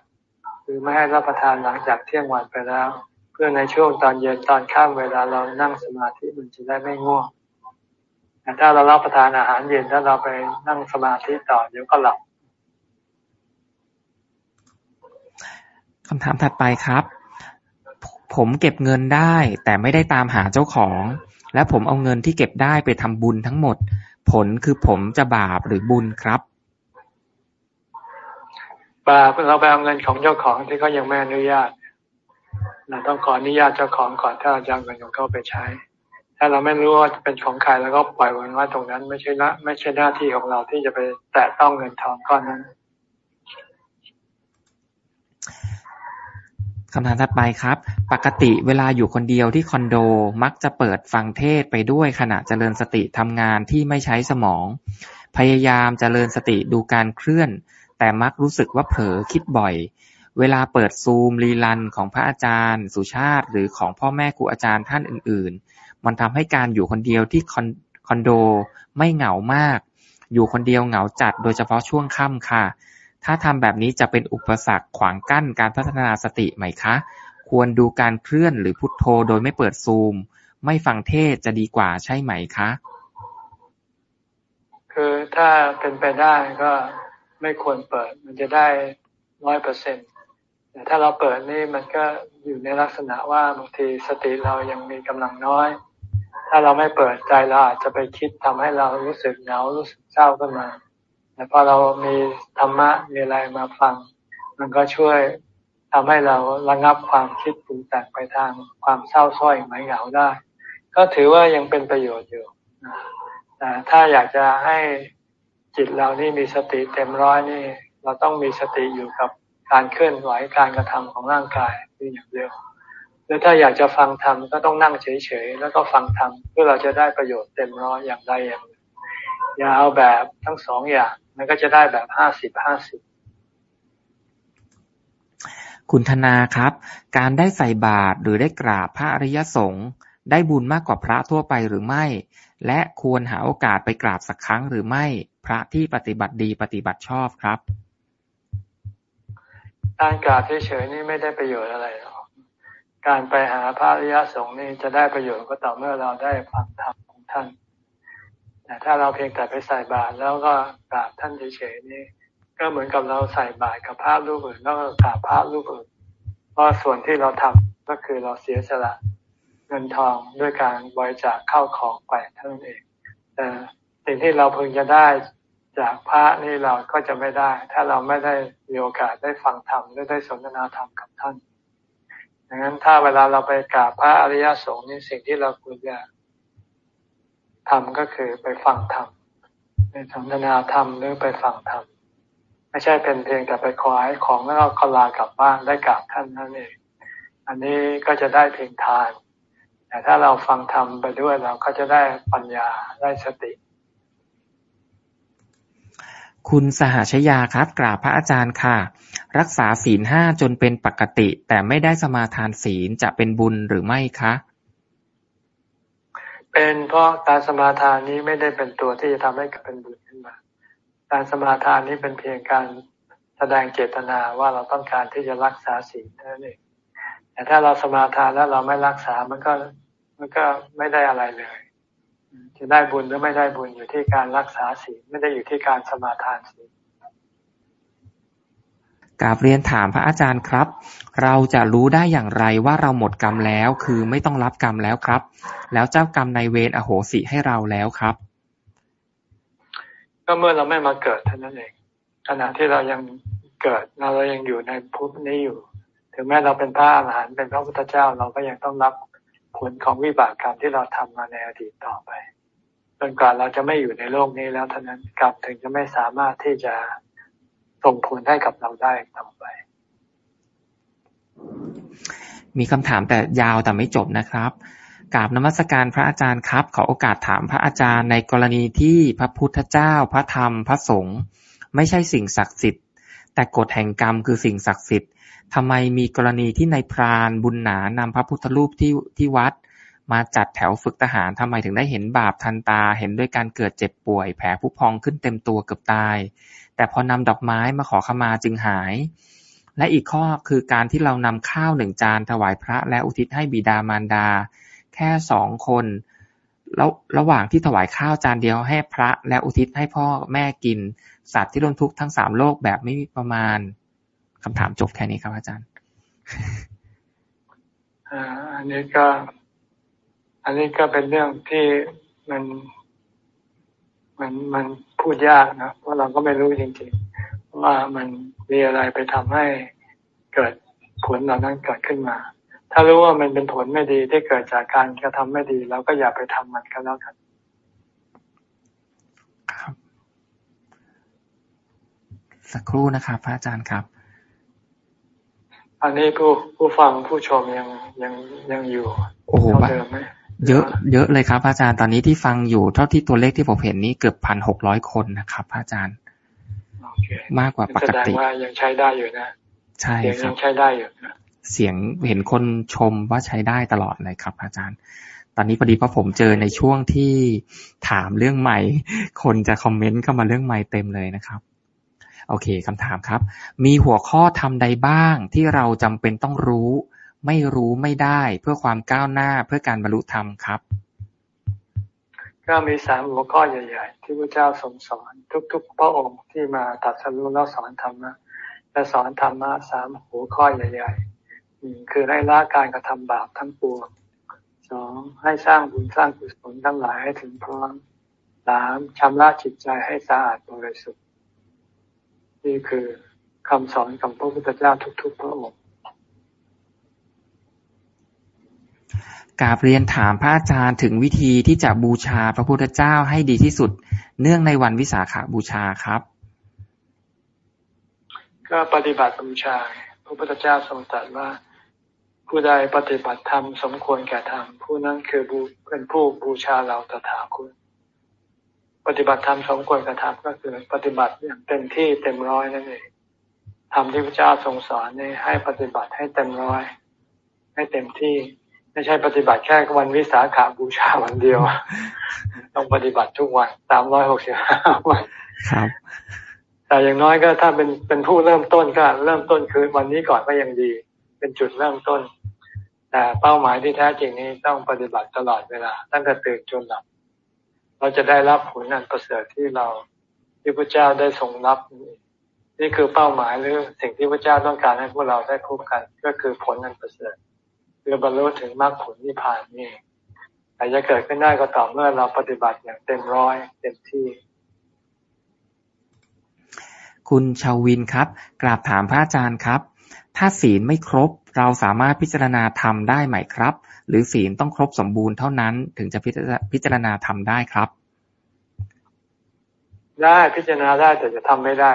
คือไม่ให้รับประทานหลังจากเที่ยงวันไปแล้ว เพื่อในช่วงตอนเย็นตอนค่ำเวลาเรานั่งสมาธิมันจะได้ไม่ง่วงแต่ถ้าเรารับประทานอาหารเย็นถ้าเราไปนั่งสมาธิต่อเดี๋ยวก็หลับคำถามถัดไปครับ ผมเก็บเงินได้ แต่ไม่ได้ตามหาเจ้าของ และผมเอาเงินที่เก็บได้ไปทำบุญทั้งหมด ผลคือผมจะบาปหรือบุญครับ บาปเราไปเอาเงินของเจ้าของที่เขายังไม่อนุญาตเราต้องขออนุญาตเจ้าของก่อนถ้าจะเอาเงินของเขาไปใช้ ถ้าเราไม่รู้ว่าเป็นของใครแล้วก็ปล่อยไว้ตรงนั้น ไม่ใช่ละไม่ใช่หน้าที่ของเราที่จะไปแตะต้องเงินทองก้อนนั้นคำถามถัดไปครับ ปกติเวลาอยู่คนเดียวที่คอนโดมักจะเปิดฟังเทศไปด้วยขณะเจริญสติทำงานที่ไม่ใช้สมอง พยายามเจริญสติดูการเคลื่อน แต่มักรู้สึกว่าเผลอคิดบ่อย เวลาเปิดซูมรีลันของพระอาจารย์ สุชาติ หรือของพ่อแม่ครูอาจารย์ท่านอื่น ๆ มันทำให้การอยู่คนเดียวที่คอนโดไม่เหงามาก อยู่คนเดียวเหงาจัด โดยเฉพาะช่วงค่ำค่ะ ถ้าทำแบบนี้จะเป็นอุปสรรคขวางกั้นการพัฒนาสติไหมคะ ควรดูการเคลื่อนหรือพุทโธโดยไม่เปิดซูม ไม่ฟังเทศจะดีกว่าใช่ไหมคะ คือถ้าเป็นไปได้ก็ ไม่ควรเปิด มันจะได้ร้อยเปอร์เซ็นตแต่ถ้าเราเปิดนี่มันก็อยู่ในลักษณะว่าบางทีสติเรายังมีกำลังน้อย ถ้าเราไม่เปิดใจเราอาจจะไปคิดทำให้เรารู้สึกเหงารู้สึกเศร้าขึ้นมา แต่พอเรามีธรรมะมีอะไรมาฟัง มันก็ช่วยทำให้เราระงับความคิดปรุงแต่งไปทางความเศร้าส้อยหมายเหงาได้ ก็ถือว่ายังเป็นประโยชน์อยู่แต่ถ้าอยากจะให้ จิตเรานี่มีสติเต็มร้อยนี่ เราต้องมีสติอยู่กับการเคลื่อนไหวการกระทำของร่างกายเพียงอย่างเดียวหรือถ้าอยากจะฟังธรรมก็ต้องนั่งเฉยๆแล้วก็ฟังธรรมเพื่อเราจะได้ประโยชน์เต็มร้อยอย่างใดอย่างหนึ่งอย่าเอาแบบทั้งสองอย่าง มันก็จะได้แบบห้าสิบห้าสิบคุณธนาครับ การได้ใส่บาตรหรือได้กราบพระอริยสงฆ์ได้บุญมากกว่าพระทั่วไปหรือไม่ และควรหาโอกาสไปกราบสักครั้งหรือไม่ พระที่ปฏิบัติดีปฏิบัติชอบครับ การกราบเฉยๆนี่ไม่ได้ประโยชน์อะไรหรอกการไปหาพระอริยสงฆ์นี่จะได้ประโยชน์ก็ต่อเมื่อเราได้ฟังธรรมของท่านแต่ถ้าเราเพียงแต่ไปใส่บาตรแล้วก็กราบท่านเฉยๆนี่ก็เหมือนกับเราใส่บาตรกับพระรูปอื่นแล้วก็กราบพระรูปอื่นเพราะส่วนที่เราทำก็คือเราเสียสละเงินทองด้วยการบริจาคเข้าของไปเท่านั้นเองแต่ สิ่งที่เราพึงจะได้จากพระนี่เราก็จะไม่ได้ ถ้าเราไม่ได้มีโอกาสได้ฟังธรรมได้ได้สนทนาธรรมกับท่านดังนั้นถ้าเวลาเราไปกราบพระอริยสงฆ์นี่สิ่งที่เราควรจะธรรมก็คือไปฟังธรรมไปสนทนาธรรมหรือไปฟังธรรมไม่ใช่เป็นเพียงแต่ไปขอให้ของแล้วก็ลากลับบ้านได้กราบท่านนั่นเองอันนี้ก็จะได้เพียงทาน แต่ถ้าเราฟังธรรมไปด้วยเราก็จะได้ปัญญาได้สติ คุณสหชยาครับกราบพระอาจารย์ค่ะ รักษาศีลห้าจนเป็นปกติ แต่ไม่ได้สมาทานศีลจะเป็นบุญหรือไม่คะ เป็นเพราะการสมาทานนี้ไม่ได้เป็นตัวที่จะทำให้เป็นบุญขึ้นมา การสมาทานนี้เป็นเพียงการแสดงเจตนาว่าเราต้องการที่จะรักษาศีลนั่นเองแต่ถ้าเราสมาทานแล้วเราไม่รักษามันก็มันก็ไม่ได้อะไรเลย จะได้บุญหรือไม่ได้บุญอยู่ที่การรักษาศีลไม่ได้อยู่ที่การสมาทานศีลกาบเรียนถามพระอาจารย์ครับ เราจะรู้ได้อย่างไรว่าเราหมดกรรมแล้ว คือไม่ต้องรับกรรมแล้วครับ แล้วเจ้ากรรมในเวรอโหสิให้เราแล้วครับ ก็เมื่อเราไม่มาเกิดเท่านั้นเองขณะที่เรายังเกิดเรายังอยู่ในภพนี้อยู่ ถึงแม้เราเป็นพระอรหันต์เป็นพระพุทธเจ้าเราก็ยังต้องรับผ ลของวิบากกรรมที่เราทำมาในอดีตต่อไปจนกว่าเราจะไม่อยู่ในโลกนี้แล้วเท่านั้นกรรมถึงจะไม่สามารถที่จะส่งผลให้กับเราได้ต่อไป มีคำถามแต่ยาวแต่ไม่จบนะครับกราบนมัสการพระอาจารย์ครับ ขอโอกาสถามพระอาจารย์ในกรณีที่พระพุทธเจ้า พระธรรม พระสงฆ์ไม่ใช่สิ่งศักดิ์สิทธิ์ แต่กฎแห่งกรรมคือสิ่งศักดิ์สิทธิ์ ทำไมมีกรณีที่ในพรานบุญหนานำพระพุทธรูปที่ที่วัด มาจัดแถวฝึกทหารทำไมถึงได้เห็นบาปทันตา เห็นด้วยการเกิดเจ็บป่วย แผลผู้พองขึ้นเต็มตัวเกือบตาย แต่พอนำดอกไม้มาขอขมาจึงหาย และอีกข้อคือการที่เรานำข้าวหนึ่งจานถวายพระและอุทิศให้บิดามารดา แค่สองคนแล้วระหว่างที่ถวายข้าวจานเดียวให้พระและอุทิศให้พ่อแม่กิน สัตว์ที่ล้นทุกข์ทั้งสามโลกแบบไม่มีประมาณ คำถามจบแค่นี้ครับอาจารย์อันนี้ก็ อันนี้ก็เป็นเรื่องที่มันมันมันพูดยากนะเพราะเราก็ไม่รู้จริงๆ ว่ามันมีอะไรไปทำให้เกิดผลเหล่านั้นเกิดขึ้นมา ถ้ารู้ว่ามันเป็นผลไม่ดีที่เกิดจากการกระทำไม่ดีเราก็อย่าไปทำมันก็แล้วกันครับสักครู่นะครับพระอาจารย์ครับ อันนี้ผู้ผู้ฟังผู้ชมยังยังยังอยู่โอ้โหเดิมไหมเยอะเยอะเลยครับอาจารย์ตอนนี้ที่ฟังอยู่เท่าที่ตัวเลขที่ผมเห็นนี้เกือบพันหกร้อยคนนะครับอาจารย์มากกว่าปกติแสดงว่ายังใช้ได้อยู่นะใช่ครับยังใช้ได้อยู่นะเสียงเห็นคนชมว่าใช้ได้ตลอดเลยครับ อาจารย์ ตอนนี้พอดีเพราะผมเจอในช่วงที่ถามเรื่องใหม่ คนจะคอมเมนต์เข้ามาเรื่องใหม่เต็มเลยนะครับ โอเคคำถามครับ มีหัวข้อทำใดบ้างที่เราจำเป็นต้องรู้ ไม่รู้ไม่ได้เพื่อความก้าวหน้าเพื่อการบรรลุธรรมครับ ก็มีสามหัวข้อใหญ่ ๆ ที่พระเจ้าทรงสอนทุก ๆ พระองค์ที่มาตัดสรุปแล้วสอนธรรมะจะสอนธรรมะสามหัวข้อใหญ่ ๆ คือให้ละการกระทำบาปทั้งปวงสองให้สร้างบุญสร้างกุศลทั้งหลายให้ถึงพร้อมสามชำระจิตใจให้สะอาดบริสุทธิ นี่คือคำสอนของพระพุทธเจ้าทุกๆพระองค์กาบเรียนถามพระอาจารย์ถึงวิธีที่จะบูชาพระพุทธเจ้าให้ดีที่สุด เนื่องในวันวิสาขาบูชาครับ ก็ปฏิบัติบูชา พระพุทธเจ้าทรงตรัสว่า ผู้ใดปฏิบัติธรรมสมควรแก่ธรรมผู้นั้นคือเป็นผู้บูชาเราตถาคต ปฏิบัติธรรมสมควรกระทำก็คือ ปฏิบัติอย่างเต็มที่เต็มร้อยนั่นเองทำที่พระเจ้าทรงสอนนี่ให้ปฏิบัติให้เต็มร้อย ให้เต็มที่ ไม่ใช่ปฏิบัติแค่วันวิสาขาบูชาวันเดียว ต้องปฏิบัติทุกวันสามร้อยหกสิบห้าวันครับแต่อย่างน้อยก็ถ้าเป็นเป็นผู้เริ่มต้นก็เริ่มต้นคือวันนี้ก่อนก็ยังดี เป็นจุดเริ่มต้นแต่เป้าหมายที่แท้จริงนี้ต้องปฏิบัติตลอดเวลาตั้งแต่ตื่นจนหลับ เราจะได้รับผลนันประเสริฐที่เราที่พระเจ้าได้ทรงรับ นี่คือเป้าหมายหรือสิ่งที่พระเจ้าต้องการให้พวกเราได้พบกัน ก็คือผลนันประเสริฐคือบรรลุถึงมรรคผลนิพพานนี่แต่จะเกิดขึ้นได้ก็ต่อเมื่อเราปฏิบัติอย่างเต็มร้อยเต็มที่ คุณชาววินครับ กราบถามพระอาจารย์ครับ ถ้าศีลไม่ครบ เราสามารถพิจารณาธรรมได้ไหมครับ หรือศีลต้องครบสมบูรณ์เท่านั้นถึงจะพิจารณาทำได้ครับ ได้พิจารณาได้แต่จะทำไม่ได้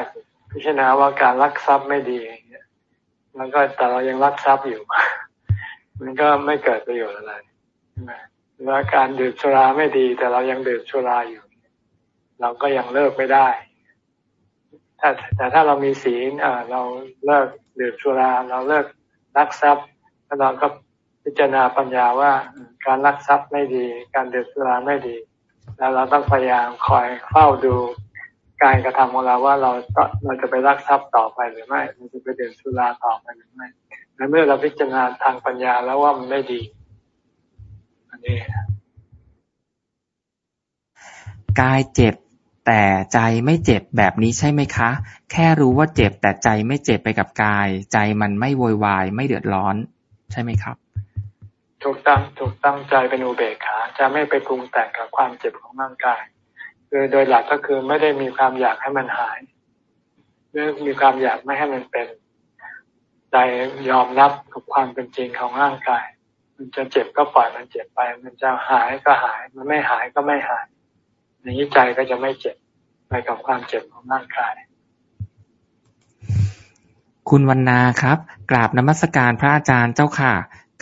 พิจารณาว่าการรักทรัพย์ไม่ดีอย่างเงี้ยมันก็แต่เรายังรักทรัพย์อยู่ มันก็ไม่เกิดประโยชน์อะไรใช่ไหมว่าการดื่มสุราไม่ดี แต่เรายังดื่มสุราอยู่ เราก็ยังเลิกไม่ได้ถ้าแต่ถ้าเรามีศีลเราเลิก ดื่มสุราเราเลิกรักทรัพย์แล้วเราก็พิจารณาปัญญาว่าการรักทรัพย์ไม่ดี การเดือดร้อนไม่ดี แล้วเราต้องพยายามคอยเฝ้าดูการกระทำของเราว่าเราเราจะไปรักทรัพย์ต่อไปหรือไม่เราจะไปเดือดสุราต่อไปหรือไม่และเมื่อเราพิจารณาทางปัญญาแล้วว่ามันไม่ดี อันนี้กายเจ็บ แต่ใจไม่เจ็บแบบนี้ใช่ไหมคะ แค่รู้ว่าเจ็บแต่ใจไม่เจ็บไปกับกาย ใจมันไม่โวยวายไม่เดือดร้อน ใช่ไหมครับ ถูกตั้งถูกตั้งใจเป็นอุเบกขาจะไม่ไปปรุงแต่งกับความเจ็บของร่างกายคือโดยหลักก็คือไม่ได้มีความอยากให้มันหายหรือมีความอยากไม่ให้มันเป็นใจยอมรับกับความเป็นจริงของร่างกาย มันจะเจ็บก็ปล่อยมันเจ็บไป มันจะหายก็หาย มันไม่หายก็ไม่หาย นี้ใจก็จะไม่เจ็บไปกับความเจ็บของร่างกาย คุณวันนาครับ กราบนมัสการพระอาจารย์เจ้าค่ะ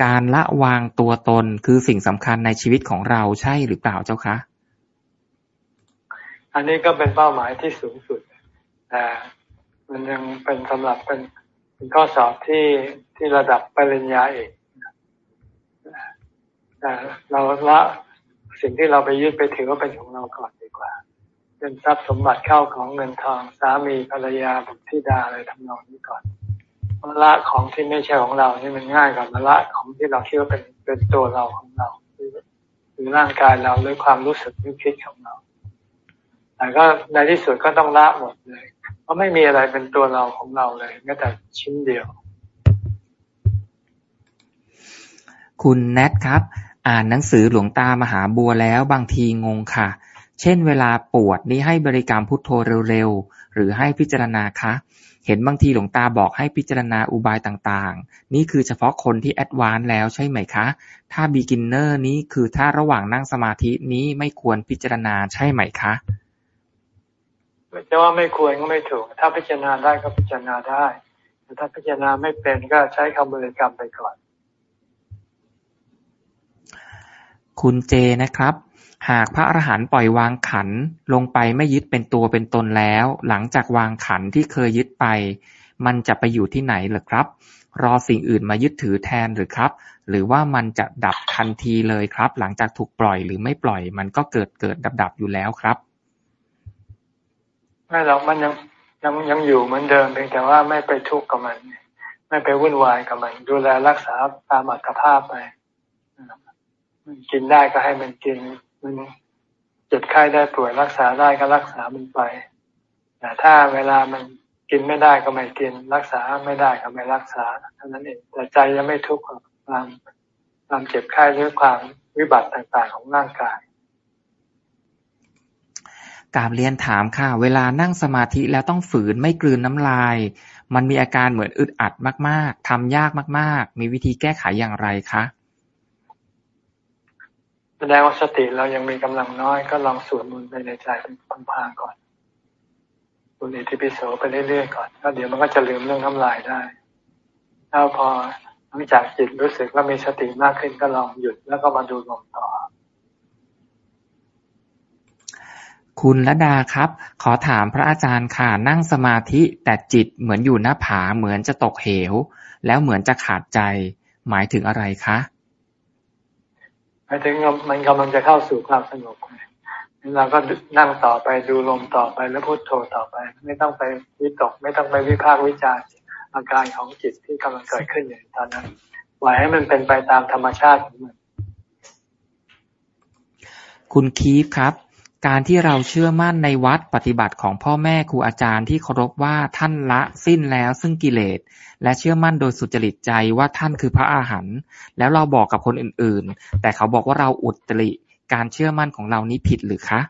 การละวางตัวตนคือสิ่งสำคัญในชีวิตของเราใช่หรือเปล่าเจ้าคะ อันนี้ก็เป็นเป้าหมายที่สูงสุดแต่มันยังเป็นสำหรับเป็นเป็นข้อสอบที่ที่ระดับปริญญาเอกแต่เราละ สิ่งที่เราไปยึดไปถือว่าเป็นของเราก่อนดีกว่าเป็นทรัพย์สมบัติเข้าของเงินทองสามีภรรยาบุตรธิดาอะไรทำนองนี้ก่อนละของที่ไม่ใช่ของเรานี่มันง่ายกว่ามาละของที่เราคิดว่าเป็นเป็นตัวเราของเราหรือร่างกายเราหรือความรู้สึกนึกคิดของเรา แต่ก็ในที่สุดก็ต้องละหมดเลย เพราะไม่มีอะไรเป็นตัวเราของเราเลยแม้แต่ชิ้นเดียว คุณแนทครับ อ่านหนังสือหลวงตามหาบัวแล้วบางทีงงค่ะ เช่นเวลาปวดนี่ให้บริกรรมพุทโธเร็วๆ หรือให้พิจารณาคะ เห็นบางทีหลวงตาบอกให้พิจารณาอุบายต่างๆ นี่คือเฉพาะคนที่ advance แล้วใช่ไหมคะ ถ้า beginner นี้คือถ้าระหว่างนั่งสมาธินี้ไม่ควรพิจารณาใช่ไหมคะจะว่าไม่ควรก็ไม่ถูก ถ้าพิจารณาได้ก็พิจารณาได้ แต่ถ้าพิจารณาไม่เป็นก็ใช้คำบริกรรมไปก่อน คุณเจนะครับ หากพระอรหันต์ปล่อยวางขันลงไปไม่ยึดเป็นตัวเป็นตนแล้ว หลังจากวางขันที่เคยยึดไป มันจะไปอยู่ที่ไหนหรือครับ รอสิ่งอื่นมายึดถือแทนหรือครับ หรือว่ามันจะดับทันทีเลยครับ หลังจากถูกปล่อยหรือไม่ปล่อย มันก็เกิดเกิดดับดับอยู่แล้วครับไม่หรอกมันยังยังยังอยู่เหมือนเดิมเพียงแต่ว่าไม่ไปทุกข์กับมัน ไม่ไปวุ่นวายกับมัน ดูแลรักษาตามอัตภาพไป กินได้ก็ให้มันกิน มันเจ็บไข้ได้ป่วยรักษาได้ก็รักษามันไปแต่ถ้าเวลามันกินไม่ได้ก็ไม่กิน รักษาไม่ได้ก็ไม่รักษาเท่านั้นเองแต่ใจยังไม่ทุกข์กับความความเจ็บไข้หรือความวิบัติต่างๆของร่างกายกาบเรียนถามค่ะ เวลานั่งสมาธิแล้วต้องฝืนไม่กลืนน้ำลาย มันมีอาการเหมือนอึดอัดมาก ๆทำยากมาก ๆ มีวิธีแก้ไขอย่างไรคะ แสดงว่าสติเรายังมีกำลังน้อยก็ลองสวดมนต์ไปในใจเป็นพังพางก่อนคุณอิทิปิโสไปเรื่อยๆก่อนแล้วเดี๋ยวมันก็จะลืมเรื่องน้ำลายได้แล้วพอหลังจากจิตรู้สึกว่ามีสติมากขึ้นก็ลองหยุดแล้วก็มาดูลมต่อ คุณละดาครับ ขอถามพระอาจารย์ค่ะนั่งสมาธิแต่จิตเหมือนอยู่หน้าผาเหมือนจะตกเหว แล้วเหมือนจะขาดใจ หมายถึงอะไรคะ หมายถึงมันกำลังจะเข้าสู่ความสงบเราก็นั่งต่อไปดูลมต่อไปแล้วพูดโทต่อไป ไม่ต้องไปวิตก ไม่ต้องไปวิพากษ์วิจารณ์อาการของจิตที่กำลังเกิดขึ้นอยู่ตอนนั้นปล่อยให้มันเป็นไปตามธรรมชาติของมัน คุณคีฟครับ การที่เราเชื่อมั่นในวัดปฏิบัติของพ่อแม่ครูอาจารย์ที่เคารพว่าท่านละสิ้นแล้วซึ่งกิเลส และเชื่อมั่นโดยสุจริตใจว่าท่านคือพระอาหารหันต์แล้วเราบอกกับคนอื่นๆ แต่เขาบอกว่าเราอุตริการเชื่อมั่นของเรานี้ผิดหรือคะ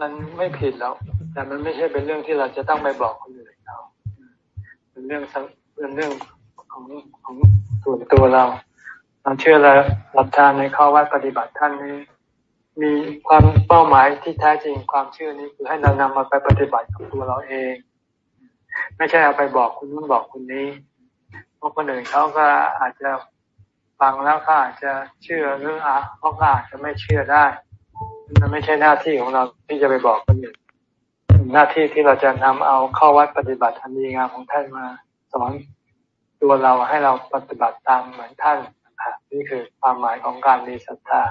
มันไม่ผิดแล้ว แต่มันไม่ใช่เป็นเรื่องที่เราจะต้องไปบอกคนอื่นเขาเป็นเรื่องเป็นเรื่องของของส่วนตัวเรา เราเชื่อแล้วหลับทานในข้อวัดปฏิบัติท่านนี้ มีความเป้าหมายที่แท้จริงความเชื่อนี้คือให้เรานำมาไปปฏิบัติกับตัวเราเอง ไม่ใช่เอาไปบอกคุณนู้นบอกคุณนี้เพราะคนอื่นเขาก็อาจจะฟังแล้วเขาอาจจะเชื่อหรืออะเขาก็อาจจะไม่เชื่อได้ มันไม่ใช่หน้าที่ของเราที่จะไปบอกคนอื่นหน้าที่ที่เราจะนำเอาข้อวัดปฏิบัติทันดีงามของท่านมาสอนตัวเราให้เราปฏิบัติตามเหมือนท่าน นี่คือความหมายของการมีศรัทธา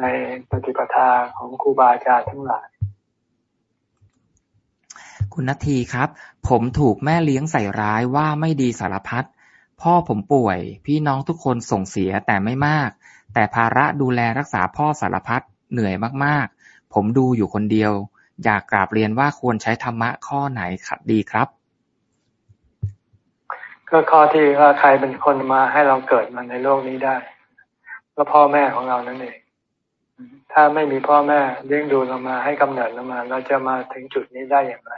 ในปฏิปทาของครูบาอาจารย์ทั้งหลาย คุณนาทีครับ ผมถูกแม่เลี้ยงใส่ร้ายว่าไม่ดีสารพัดพ่อผมป่วย พี่น้องทุกคนส่งเสียแต่ไม่มาก แต่ภาระดูแลรักษาพ่อสารพัดเหนื่อยมากๆ ผมดูอยู่คนเดียว อยากกราบเรียนว่าควรใช้ธรรมะข้อไหนดีครับ ก็ข้อที่ว่าใครเป็นคนมาให้เราเกิดมาในโลกนี้ได้ ก็พ่อแม่ของเรานั่นเอง ถ้าไม่มีพ่อแม่เลี้ยงดูเรามาให้กำเนิดเรามา เราจะมาถึงจุดนี้ได้อย่างไร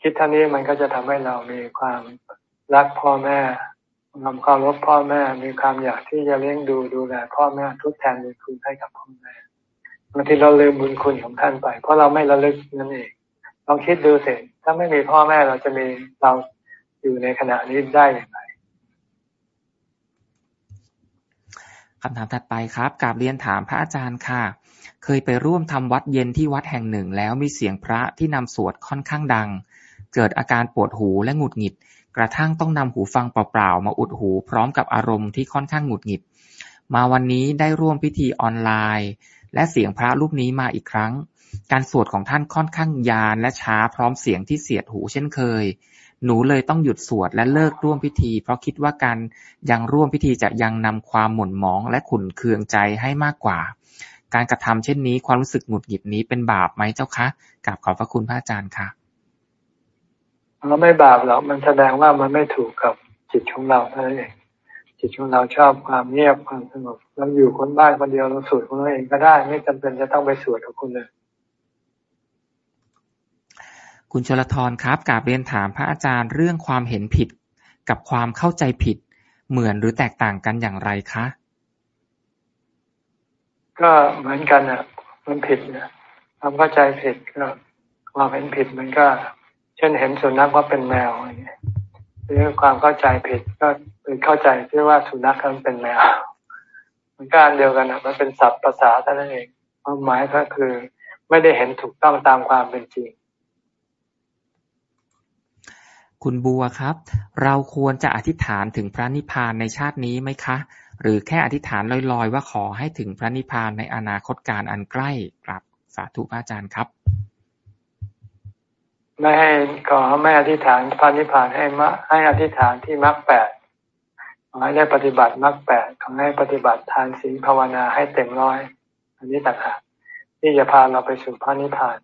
คิดท่านี้มันก็จะทำให้เรามีความรักพ่อแม่ความเคารพพ่อแม่ มีความอยากที่จะเลี้ยงดูดูแลพ่อแม่ทดแทนบุญคุณให้กับพ่อแม่บางทีเราลืมบุญคุณของท่านไป เพราะเราไม่ระลึกนั่นเองลองคิดดูสิถ้าไม่มีพ่อแม่เราจะมีเรา อยู่ในขณะนี้ได้อย่างไรคำถามถัดไปครับกาบเรียนถามพระอาจารย์ค่ะ เคยไปร่วมทำวัดเย็นที่วัดแห่งหนึ่ง แล้วมีเสียงพระที่นำสวดค่อนข้างดัง เกิดอาการปวดหูและหงุดหงิด กระทั่งต้องนำหูฟังเปล่าๆ มาอุดหูพร้อมกับอารมณ์ที่ค่อนข้างหงุดหงิด มาวันนี้ได้ร่วมพิธีออนไลน์ และเสียงพระรูปนี้มาอีกครั้ง การสวดของท่านค่อนข้างยานและช้าพร้อมเสียงที่เสียดหูเช่นเคย หนูเลยต้องหยุดสวดและเลิกร่วมพิธี เพราะคิดว่าการยังร่วมพิธีจะยังนำความหม่นหมองและขุ่นเคืองใจให้มากกว่า การกระทำเช่นนี้ความรู้สึกหงุดหงิดนี้เป็นบาปไหมเจ้าคะกราบขอบพระคุณพระอาจารย์ค่ะเราไม่บาปหรอกมันแสดงว่ามันไม่ถูกกับจิตของเราเท่านั้นเองจิตของเราชอบความเงียบความสงบเราอยู่คนบ้านคนเดียวเราสวดของเราเองก็ได้ ไม่จำเป็นจะต้องไปสวดกับคนอื่น คุณชลทรครับกาบเรียนถามพระอาจารย์เรื่องความเห็นผิดกับความเข้าใจผิดเหมือนหรือแตกต่างกันอย่างไรคะ ก็เหมือนกันอะ มันผิดนะความเข้าใจผิดก็ความเห็นผิดมันก็ เช่นเห็นสุนัขว่าเป็นแมวอย่างเงี้ยหรือความเข้าใจผิดก็เป็นเข้าใจที่ว่าสุนัขนั้นเป็นแมวมันก็อันเดียวกันอะมันเป็นศัพท์ภาษาเท่านั้นเองความหมายก็คือ ไม่ได้เห็นถูกต้องตามความเป็นจริง คุณบัวครับ เราควรจะอธิษฐานถึงพระนิพพานในชาตินี้ไหมคะ หรือแค่อธิษฐานลอยๆ ว่าขอให้ถึงพระนิพพานในอนาคตการอันใกล้กราบสาธุพระอาจารย์ครับ ไม่ให้ขอไม่อธิษฐานพระนิพพานให้มะให้อธิษฐานที่มรรคแปดขอให้ได้ปฏิบัติมรรคแปดขอให้ปฏิบัติทานศีลภาวนาให้เต็มร้อย อันนี้ต่างหากที่จะพาเราไปสู่พระนิพพาน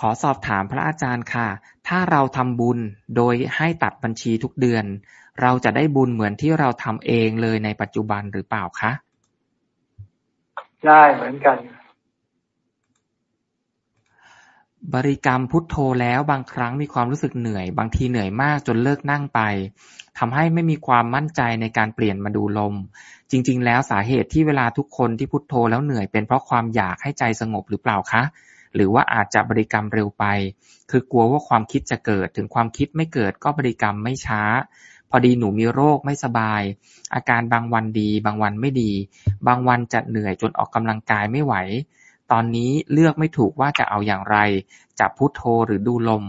ขอสอบถามพระอาจารย์ค่ะ ถ้าเราทำบุญโดยให้ตัดบัญชีทุกเดือน เราจะได้บุญเหมือนที่เราทำเองเลยในปัจจุบันหรือเปล่าคะ ได้เหมือนกัน บริกรรมพุทโธแล้วบางครั้งมีความรู้สึกเหนื่อย บางทีเหนื่อยมากจนเลิกนั่งไปทำให้ไม่มีความมั่นใจในการเปลี่ยนมาดูลม จริง ๆ แล้วสาเหตุที่เวลาทุกคนที่พุทโธแล้วเหนื่อยเป็นเพราะความอยากให้ใจสงบหรือเปล่าคะ หรือว่าอาจจะบริกรรมเร็วไป คือกลัวว่าความคิดจะเกิด ถึงความคิดไม่เกิดก็บริกรรมไม่ช้า พอดีหนูมีโรคไม่สบาย อาการบางวันดี บางวันไม่ดี บางวันจะเหนื่อยจนออกกำลังกายไม่ไหว ตอนนี้เลือกไม่ถูกว่าจะเอาอย่างไรจะพุโทโธหรือดูลม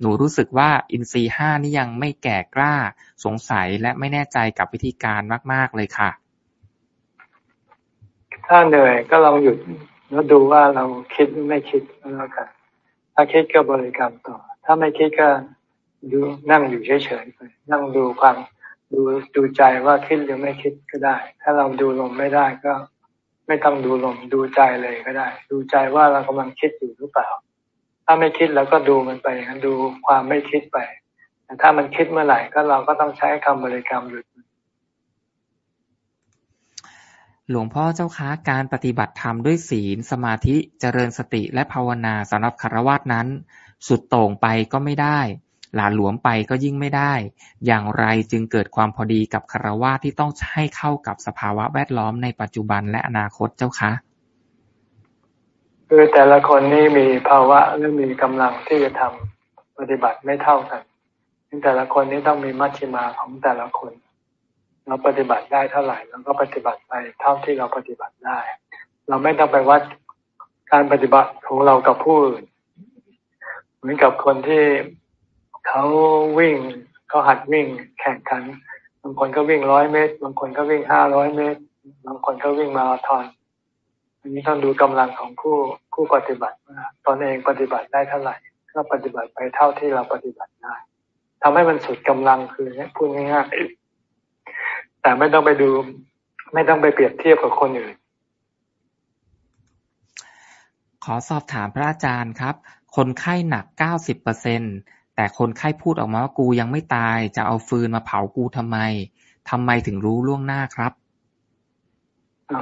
หนูรู้สึกว่าอินทรีห้านี่ยังไม่แก่กล้า สงสัยและไม่แน่ใจกับวิธีการมาก ๆเลยค่ะถ้าเหนื่อยก็ลองหยุด แล้วดูว่าเราคิดหรือไม่คิดแล้วกันถ้าคิดก็บริกรรมต่อ ถ้าไม่คิดก็ดูนั่งอยู่เฉยๆไปนั่งดูความดูดูใจว่าคิดหรือไม่คิดก็ได้ ถ้าเราดูลมไม่ได้ก็ ไม่ต้องดูลมดูใจเลยก็ได้ ดูใจว่าเรากำลังคิดอยู่หรือเปล่า ถ้าไม่คิดแล้วก็ดูมันไปดูความไม่คิดไปแต่ถ้ามันคิดเมื่อไหร่ก็เราก็ต้องใช้คำบริกรรมหยุด หลวงพ่อเจ้าคะการปฏิบัติธรรมด้วยศีล สมาธิเจริญสติและภาวนาสำหรับคารวะนั้น สุดโต่งไปก็ไม่ได้ หลาหลวมไปก็ยิ่งไม่ได้ อย่างไรจึงเกิดความพอดีกับคารวะที่ต้องให้เข้ากับสภาวะแวดล้อมในปัจจุบันและอนาคตเจ้าคะคือแต่ละคนนี่มีภาวะหรือมีกำลังที่จะทำปฏิบัติไม่เท่ากันแต่ละคนนี่ต้องมีมัชฌิมาของแต่ละคน เราปฏิบัติได้เท่าไหร่เราก็ปฏิบัติไปเท่าที่เราปฏิบัติได้ เราไม่ต้องไปวัดการปฏิบัติของเรากับผู้อื่นเหมือนกับคนที่เขาวิ่งเขาหัดวิ่งแข่งขัน บางคนก็วิ่งร้อยเมตร บางคนก็วิ่งห้าร้อยเมตร บางคนก็วิ่งมาราธอนอันนี้ต้องดูกำลังของผู้ผู้ปฏิบัติตอนเองปฏิบัติได้เท่าไหร่ ก็ปฏิบัติไปเท่าที่เราปฏิบัติได้ทำให้มันสุดกำลังคือพูดง่ายๆ แต่ไม่ต้องไปดู ไม่ต้องไปเปรียบเทียบกับคนอื่น ขอสอบถามพระอาจารย์ครับ คนไข้หนักเก้าสิบเปอร์เซ็นแต่คนไข้พูดออกมาว่ากูยังไม่ตาย จะเอาฟืนมาเผากูทำไมทำไมถึงรู้ล่วงหน้าครับ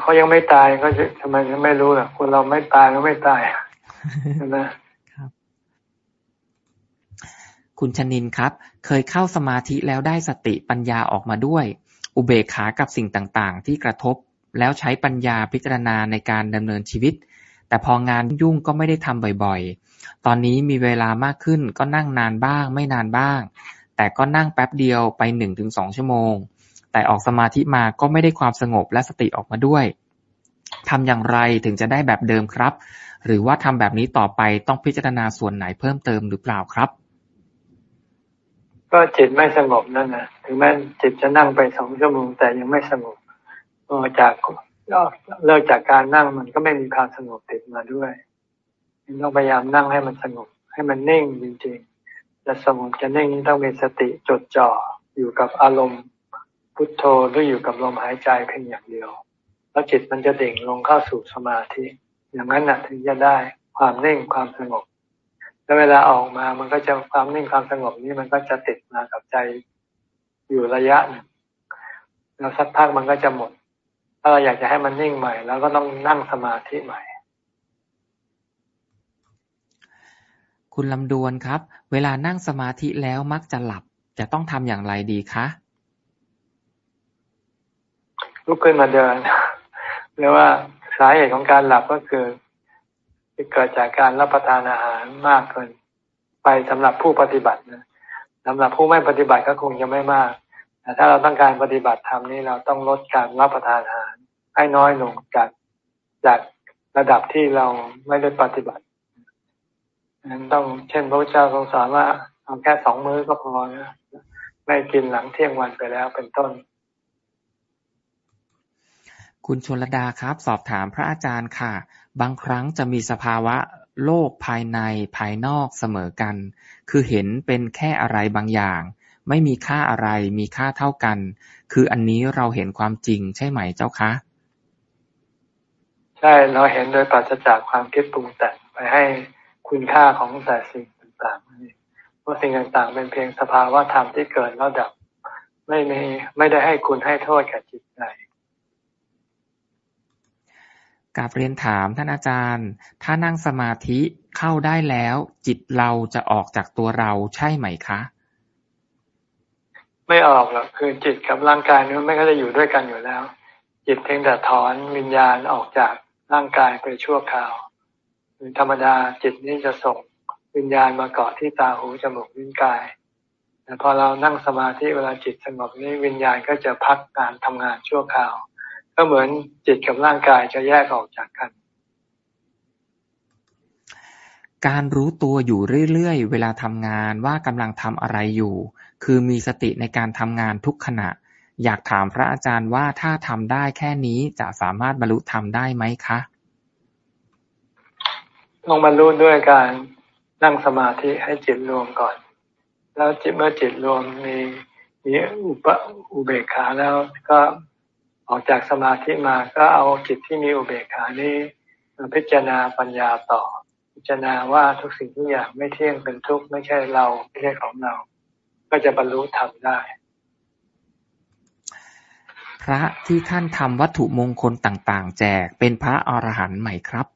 เขายังไม่ตายก็จะทำไมจะไม่รู้ล่ะ คนเราไม่ตายก็ไม่ตายนะคุณชนินครับ เคยเข้าสมาธิแล้วได้สติปัญญาออกมาด้วย อุเบกขากับสิ่งต่างๆ ที่กระทบ แล้วใช้ปัญญาพิจารณาในการดำเนินชีวิต แต่พองานยุ่งก็ไม่ได้ทำบ่อยๆ ตอนนี้มีเวลามากขึ้นก็นั่งนานบ้าง ไม่นานบ้าง แต่ก็นั่งแป๊บเดียวไปหนึ่งถึงสองชั่วโมง แต่ออกสมาธิมาก็ไม่ได้ความสงบและสติออกมาด้วยทำอย่างไรถึงจะได้แบบเดิมครับ หรือว่าทำแบบนี้ต่อไปต้องพิจารณาส่วนไหนเพิ่มเติมหรือเปล่าครับ ก็จิตไม่สงบนั่นนะถึงแม้จิตจะนั่งไปสองชั่วโมงแต่ยังไม่สงบพอจากเลิกจากการนั่งมันก็ไม่มีความสงบติดมาด้วยต้องพยายามนั่งให้มันสงบ ให้มันนิ่งจริงๆจะสงบจะนิ่งต้องมีสติจดจ่ออยู่กับอารมณ์พุทโธหรืออยู่กับลมหายใจเพียงอย่างเดียว แล้วจิตมันจะเด่งลงเข้าสู่สมาธิ อย่างนั้นนะถึงจะได้ความนิ่งความสงบ แล้วเวลาออกมามันก็จะความนิ่งความสงบนี้มันก็จะติดมากับใจอยู่ระยะหนึ่งแล้วสักพักมันก็จะหมด ถ้าเราอยากจะให้มันนิ่งใหม่แล้วก็ต้องนั่งสมาธิใหม่ คุณลำดวนครับ เวลานั่งสมาธิแล้วมักจะหลับ จะต้องทำอย่างไรดีคะลุกขึ้นมาเดินหรือว่าสาเหตุของการหลับก็คือ เกิดจากการรับประทานอาหารมากเกิน ไปสำหรับผู้ปฏิบัตินะสำหรับผู้ไม่ปฏิบัติก็คงจะไม่มากแต่ถ้าเราต้องการปฏิบัติธรรมนี้เราต้องลดการรับประทานอาหาร ให้น้อยลงจากจากระดับที่เราไม่ได้ปฏิบัตินั้นต้องเช่นพระเจ้าทรงสอนว่าเอาแค่สองมื้อก็พอนะไม่กินหลังเที่ยงวันไปแล้วเป็นต้น คุณชนลดาครับ สอบถามพระอาจารย์ค่ะ บางครั้งจะมีสภาวะโลกภายในภายนอกเสมอกัน คือเห็นเป็นแค่อะไรบางอย่าง ไม่มีค่าอะไรมีค่าเท่ากัน คืออันนี้เราเห็นความจริงใช่ไหมเจ้าคะ ใช่ เราเห็นโดยปราศจากความคิดปรุงแต่งไปให้คุณค่าของแต่สิ่งต่างๆเพราะสิ่งต่างๆ เป็นเพียงสภาวะธรรมที่เกิดแล้วดับ ไม่มีไม่ได้ให้คุณให้โทษกับจิตใจ กาบเรียนถามท่านอาจารย์ ถ้านั่งสมาธิเข้าได้แล้ว จิตเราจะออกจากตัวเราใช่ไหมคะ ไม่ออกหรอกคือจิตกับร่างกายนี่ไม่ก็จะอยู่ด้วยกันอยู่แล้ว จิตเพียงแต่ถอนวิญญาณออกจากร่างกายไปชั่วคราวธรรมดาจิตนี้จะส่งวิญญาณมาเกาะที่ตาหูจมูกลิ้นกายแต่พอเรานั่งสมาธิเวลาจิตสงบนี้วิญญาณก็จะพักการทำงานชั่วคราว ก็เหมือนจิตกับร่างกายจะแยกออกจากกัน การรู้ตัวอยู่เรื่อยๆ เวลาทำงานว่ากำลังทำอะไรอยู่ คือมีสติในการทำงานทุกขณะ อยากถามพระอาจารย์ว่าถ้าทำได้แค่นี้จะสามารถบรรลุธรรมได้ไหมคะต้องบรรลุด้วยการนั่งสมาธิให้จิตรวมก่อน แล้วจิตเมื่อจิตรวมมีมีอุปอุเบกขาแล้วก็ ออกจากสมาธิมาก็เอาจิตที่มีอุเบกขานี้มาพิจารณาปัญญาต่อ พิจารณาว่าทุกสิ่งทุกอย่างไม่เที่ยงเป็นทุกข์ไม่ใช่เราไม่ใช่ของเรา ก็จะบรรลุธรรมได้ พระที่ท่านทำวัตถุมงคลต่างๆ แจกเป็นพระอรหันต์ไหมครับ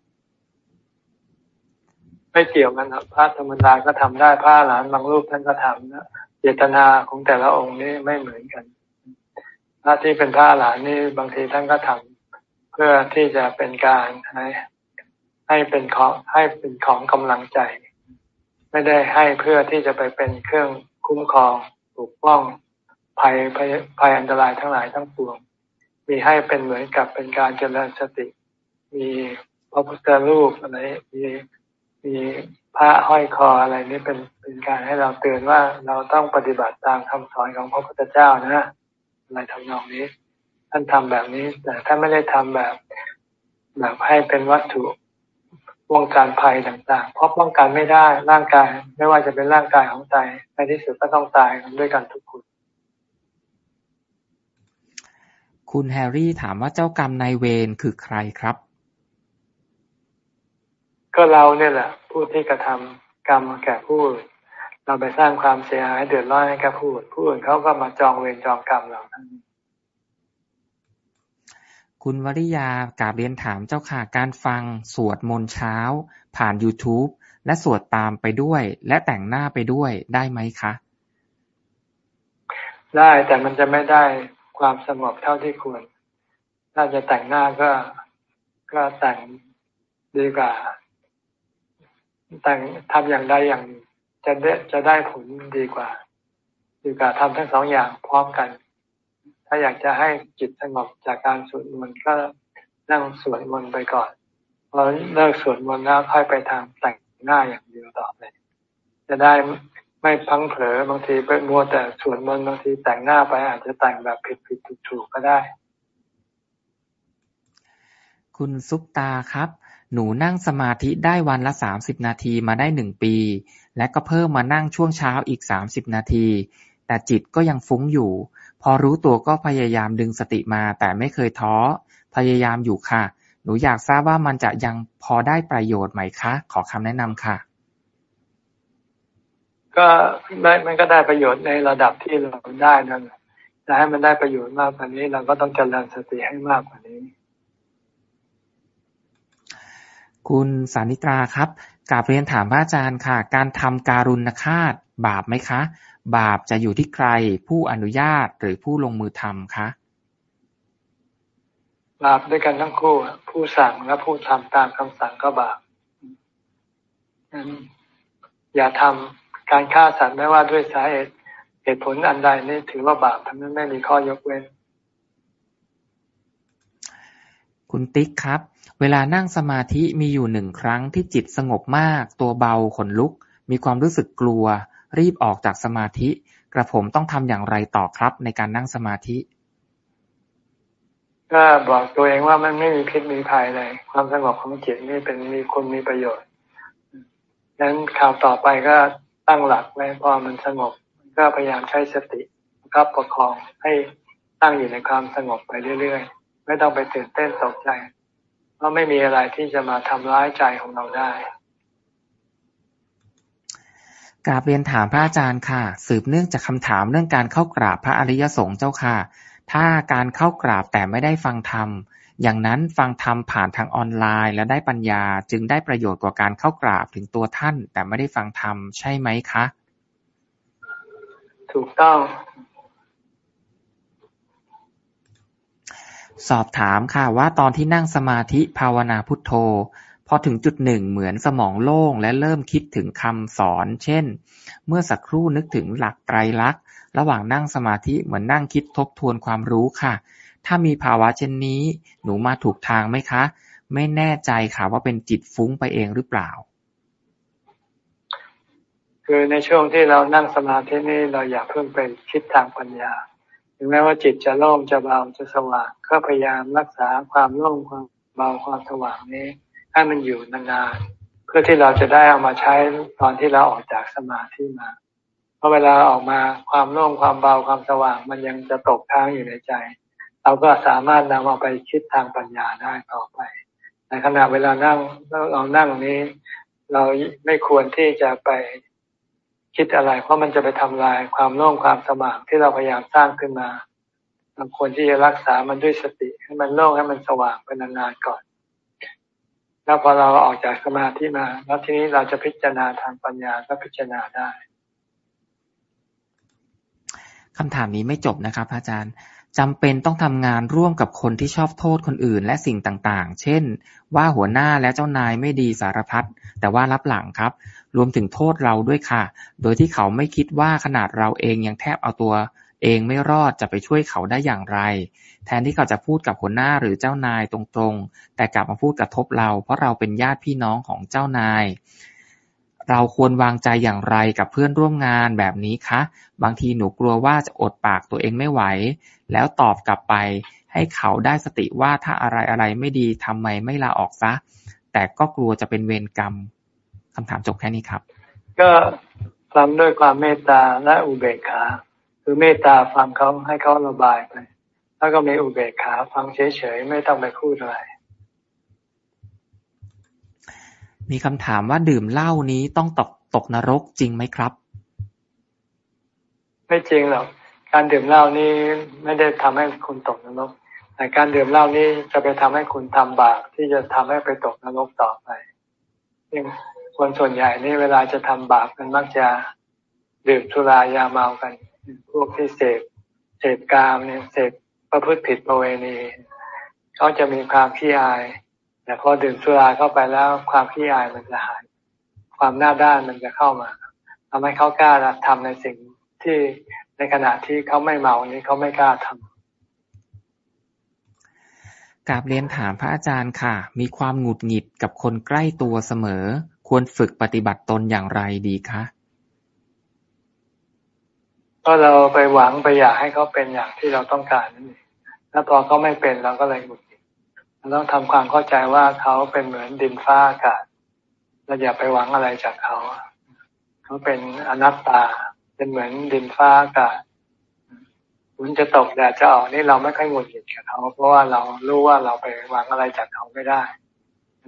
ไม่เกี่ยวกันครับพระธรรมดาก็ทำได้พระหลานบางรูปท่านก็ทำนะเจตนาของแต่ละองค์นี้ไม่เหมือนกัน พระที่เป็นพระหลานนี่บางทีท่านก็ทำเพื่อที่จะเป็นการให้ให้เป็นของให้เป็นของกำลังใจ ไม่ได้ให้เพื่อที่จะไปเป็นเครื่องคุ้มครองปกป้องภัยภัยภัยอันตรายทั้งหลายทั้งปวง มีให้เป็นเหมือนกับเป็นการเจริญสติ มีพระพุทธรูปอะไรมีมีพระห้อยคออะไรนี่เป็นเป็นการให้เราเตือนว่าเราต้องปฏิบัติตามคำสอนของพระพุทธเจ้านะ อะไรทำนองนี้ ท่านทำแบบนี้ แต่ท่านไม่ได้ทำแบบ แบบให้เป็นวัตถุป้องกันภัยต่างๆ เพราะป้องกันไม่ได้ร่างกาย ไม่ว่าจะเป็นร่างกายของตายในที่สุดก็ต้องตายด้วยกันทุกคน คุณแฮร์รี่ถามว่าเจ้ากรรมนายเวรคือใครครับ ก็เราเนี่ยแหละ ผู้ที่กระทำกรรมแก่ผู้ เราไปสร้างความเสียหายเดือดร้อนให้กับผู้อื่นผู้อื่นเขาก็มาจองเวรจองกรรมเราทั้งนี้คุณวริยากาเรียนถามเจ้าค่ะการฟังสวดมนต์เช้า ผ่าน YouTube และสวดตามไปด้วย และแต่งหน้าไปด้วยได้ไหมคะ ได้แต่มันจะไม่ได้ความสงบเท่าที่ควร ถ้าจะแต่งหน้าก็ก็แต่งดีกว่า แต่งทำอย่างใดอย่าง จะได้จะได้ผลดีกว่าดีกว่าทำทั้งสองอย่างพร้อมกัน ถ้าอยากจะให้จิตสงบจากการสวดมนต์ก็นั่งสวดมนต์ไปก่อนพอเลิกสวดมนต์แล้วค่อยไปทำแต่งหน้าอย่างเดียวต่อไปจะได้ไม่พังเผลอบางทีไปมัวแต่สวดมนต์บางทีแต่งหน้าไปอาจจะแต่งแบบผิดผิดถูกถูกก็ได้ คุณซุปตาครับ หนูนั่งสมาธิได้วันละสามสิบนาทีมาได้หนึ่งปี และก็เพิ่มมานั่งช่วงเช้าอีกสามสิบนาที แต่จิตก็ยังฟุ้งอยู่ พอรู้ตัวก็พยายามดึงสติมาแต่ไม่เคยท้อ พยายามอยู่ค่ะ หนูอยากทราบว่ามันจะยังพอได้ประโยชน์ไหมคะ ขอคำแนะนำค่ะ ก็ได้มันก็ได้ประโยชน์ในระดับที่เราได้นั่นแต่ให้มันได้ประโยชน์มากกว่านี้เราก็ต้องเจริญสติให้มากกว่านี้ คุณสานิตราครับกาบเรียนถามพระอาจารย์ค่ะ การทำการุณฆาตบาปไหมคะ บาปจะอยู่ที่ใคร ผู้อนุญาตหรือผู้ลงมือทำคะ บาปด้วยกันทั้งคู่ ผู้สั่งและผู้ทำตามคำสั่งก็บาปอย่าทำการฆ่าสัตว์ไม่ว่าด้วยสาเหตุเหตุผลอันใดนี่ถือว่าบาปทั้งนั้นไม่มีข้อยกเว้น คุณติ๊กครับ เวลานั่งสมาธิมีอยู่หนึ่งครั้งที่จิตสงบมาก ตัวเบาขนลุก มีความรู้สึกกลัว รีบออกจากสมาธิ กระผมต้องทำอย่างไรต่อครับ ในการนั่งสมาธิก็บอกตัวเองว่ามันไม่มีพิษมีภัยเลยความสงบของจิตนี่เป็นมีคุณมีประโยชน์นั้นข่าวต่อไปก็ตั้งหลักไว้พอมันสงบ ก็พยายามใช้สติครับประคองให้ตั้งอยู่ในความสงบไปเรื่อยๆ ไม่ต้องไปตื่นเต้นตกใจ เพราะไม่มีอะไรที่จะมาทำร้ายใจของเราได้กราบเรียนถามพระอาจารย์ค่ะ สืบเนื่องจากคำถามเรื่องการเข้ากราบพระอริยสงฆ์เจ้าค่ะ ถ้าการเข้ากราบแต่ไม่ได้ฟังธรรมอย่างนั้นฟังธรรมผ่านทางออนไลน์ และได้ปัญญาจึงได้ประโยชน์กว่าการเข้ากราบถึงตัวท่าน แต่ไม่ได้ฟังธรรมใช่ไหมคะ ถูกต้อง สอบถามค่ะว่าตอนที่นั่งสมาธิภาวนาพุทโธ พอถึงจุดหนึ่งเหมือนสมองโล่งและเริ่มคิดถึงคำสอน เช่น เมื่อสักครู่นึกถึงหลักไตรลักษณ์ ระหว่างนั่งสมาธิเหมือนนั่งคิดทบทวนความรู้ค่ะ ถ้ามีภาวะเช่นนี้ หนูมาถูกทางไหมคะ ไม่แน่ใจค่ะว่าเป็นจิตฟุ้งไปเองหรือเปล่า คือในช่วงที่เรานั่งสมาธินี่เราอย่าเพิ่งไปคิดทางปัญญา ถึงแม้ว่าจิตจะโล่งจะเบาจะสว่างก็พยายามรักษาความโล่งความเบาความสว่างนี้ ให้มันอยู่นานๆเพื่อที่เราจะได้เอามาใช้ตอนที่เราออกจากสมาธิมาเพราะเวลาออกมาความโล่งความเบาความสว่าง มันยังจะตกค้างอยู่ในใจ เราก็สามารถนำเอาไปคิดทางปัญญาได้ต่อไปในขณะเวลานั่งเรานั่งนี้ เราไม่ควรที่จะไป คิดอะไร เพราะมันจะไปทำลายความโล่งความสว่างที่เราพยายามสร้างขึ้นมาเราควรที่จะรักษามันด้วยสติให้มันโล่งให้มันสว่างเป็นนานๆก่อน แล้วพอเราออกจากสมาธิมา แล้วทีนี้เราจะพิจารณาทางปัญญาก็พิจารณาได้คำถามนี้ไม่จบนะครับ อาจารย์ จำเป็นต้องทำงานร่วมกับคนที่ชอบโทษคนอื่นและสิ่งต่าง ๆ เช่น ว่าหัวหน้าและเจ้านายไม่ดีสารพัด แต่ว่ารับหลังครับ รวมถึงโทษเราด้วยค่ะ โดยที่เขาไม่คิดว่าขนาดเราเองยังแทบเอาตัว เองไม่รอดจะไปช่วยเขาได้อย่างไร แทนที่เขาจะพูดกับหัวหน้าหรือเจ้านายตรงๆ แต่กลับมาพูดกระทบเรา เพราะเราเป็นญาติพี่น้องของเจ้านายเราควรวางใจอย่างไรกับเพื่อนร่วมงานแบบนี้คะ บางทีหนูกลัวว่าจะอดปากตัวเองไม่ไหว แล้วตอบกลับไป ให้เขาได้สติว่าถ้าอะไรอะไรไม่ดีทำไมไม่ลาออกซะ แต่ก็กลัวจะเป็นเวรกรรมคำถามจบแค่นี้ครับ ก็ทำด้วยความเมตตาและอุเบกขาคือเมตตาฟังเขาให้เขาระบายไป แล้วก็มีอุเบกขาฟังเฉยๆไม่ต้องไปพูดอะไรมีคำถามว่าดื่มเหล้านี้ต้องตกตกนรกจริงไหมครับ ไม่จริงหรอก การดื่มเหล้านี้ไม่ได้ทำให้คุณตกนรกแต่การดื่มเหล้านี้จะไปทำให้คุณทำบาปที่จะทำให้ไปตกนรกต่อไปยังคนส่วนใหญ่นี่เวลาจะทำบาปกันมักจะดื่มสุรายาเมากัน พวกที่เสพเสพกามเนี่ยเสพประพฤติผิดประเวณีเขาจะมีความขี้อายแต่พอดื่มสุราเข้าไปแล้วความขี้อายมันจะหาย ความหน้าด้านมันจะเข้ามาทำให้เขากล้าทำในสิ่งที่ ในขณะที่เขาไม่เมานี้เขาไม่กล้าทำกราบเรียนถามพระอาจารย์ค่ะ มีความหงุดหงิดกับคนใกล้ตัวเสมอ ควรฝึกปฏิบัติตนอย่างไรดีคะก็เราไปหวังไปอยากให้เขาเป็นอย่างที่เราต้องการนั่นเองแล้วพอเขาไม่เป็นเราก็เลยหงุดหงิดเราต้องทำความเข้าใจว่าเขาเป็นเหมือนดินฟ้าอากาศเราอย่าไปหวังอะไรจากเขา เขาเป็นอนัตตา เป็นเหมือนดินฟ้าอากาศฝนจะตกแดดจะออกนี่เราไม่ค่อยหงุดหงิดกับเขา เพราะว่าเรารู้ว่าเราไปหวังอะไรจากเขาไม่ได้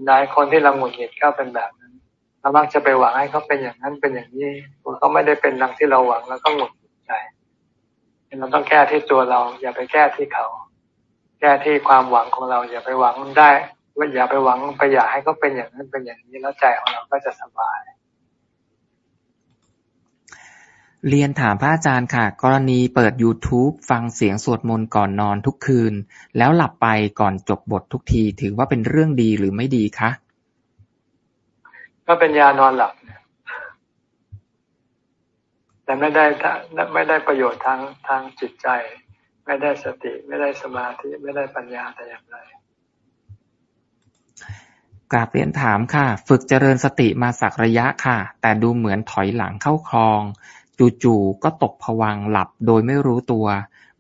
หลายคนที่เราหงุดหงิดก็เป็นแบบนั้นเรามักจะไปหวังให้เขาเป็นอย่างนั้นเป็นอย่างนี้พอเขาไม่ได้เป็นดังที่เราหวังแล้วก็หงุดหงิดใจเราต้องแก้ที่ตัวเรา อย่าไปแก้ที่เขา แก้ที่ความหวังของเรา อย่าไปหวังได้ว่าอย่าไปหวังไปอยากให้เขาเป็นอย่างนั้นเป็นอย่างนี้แล้วใจของเราก็จะสบาย เรียนถามพระอาจารย์ค่ะ กรณีเปิด YouTube ฟังเสียงสวดมนต์ก่อนนอนทุกคืน แล้วหลับไปก่อนจบบททุกที ถือว่าเป็นเรื่องดีหรือไม่ดีคะ ก็เป็นยานอนหลับ แต่ไม่ได้ไม่ได้ประโยชน์ทางทางจิตใจ ไม่ได้สติ ไม่ได้สมาธิ ไม่ได้ปัญญาแต่อย่างไรกราบเรียนถามค่ะ ฝึกเจริญสติมาสักระยะค่ะ แต่ดูเหมือนถอยหลังเข้าคลอง จู่ๆ ก็ตกผวังหลับโดยไม่รู้ตัว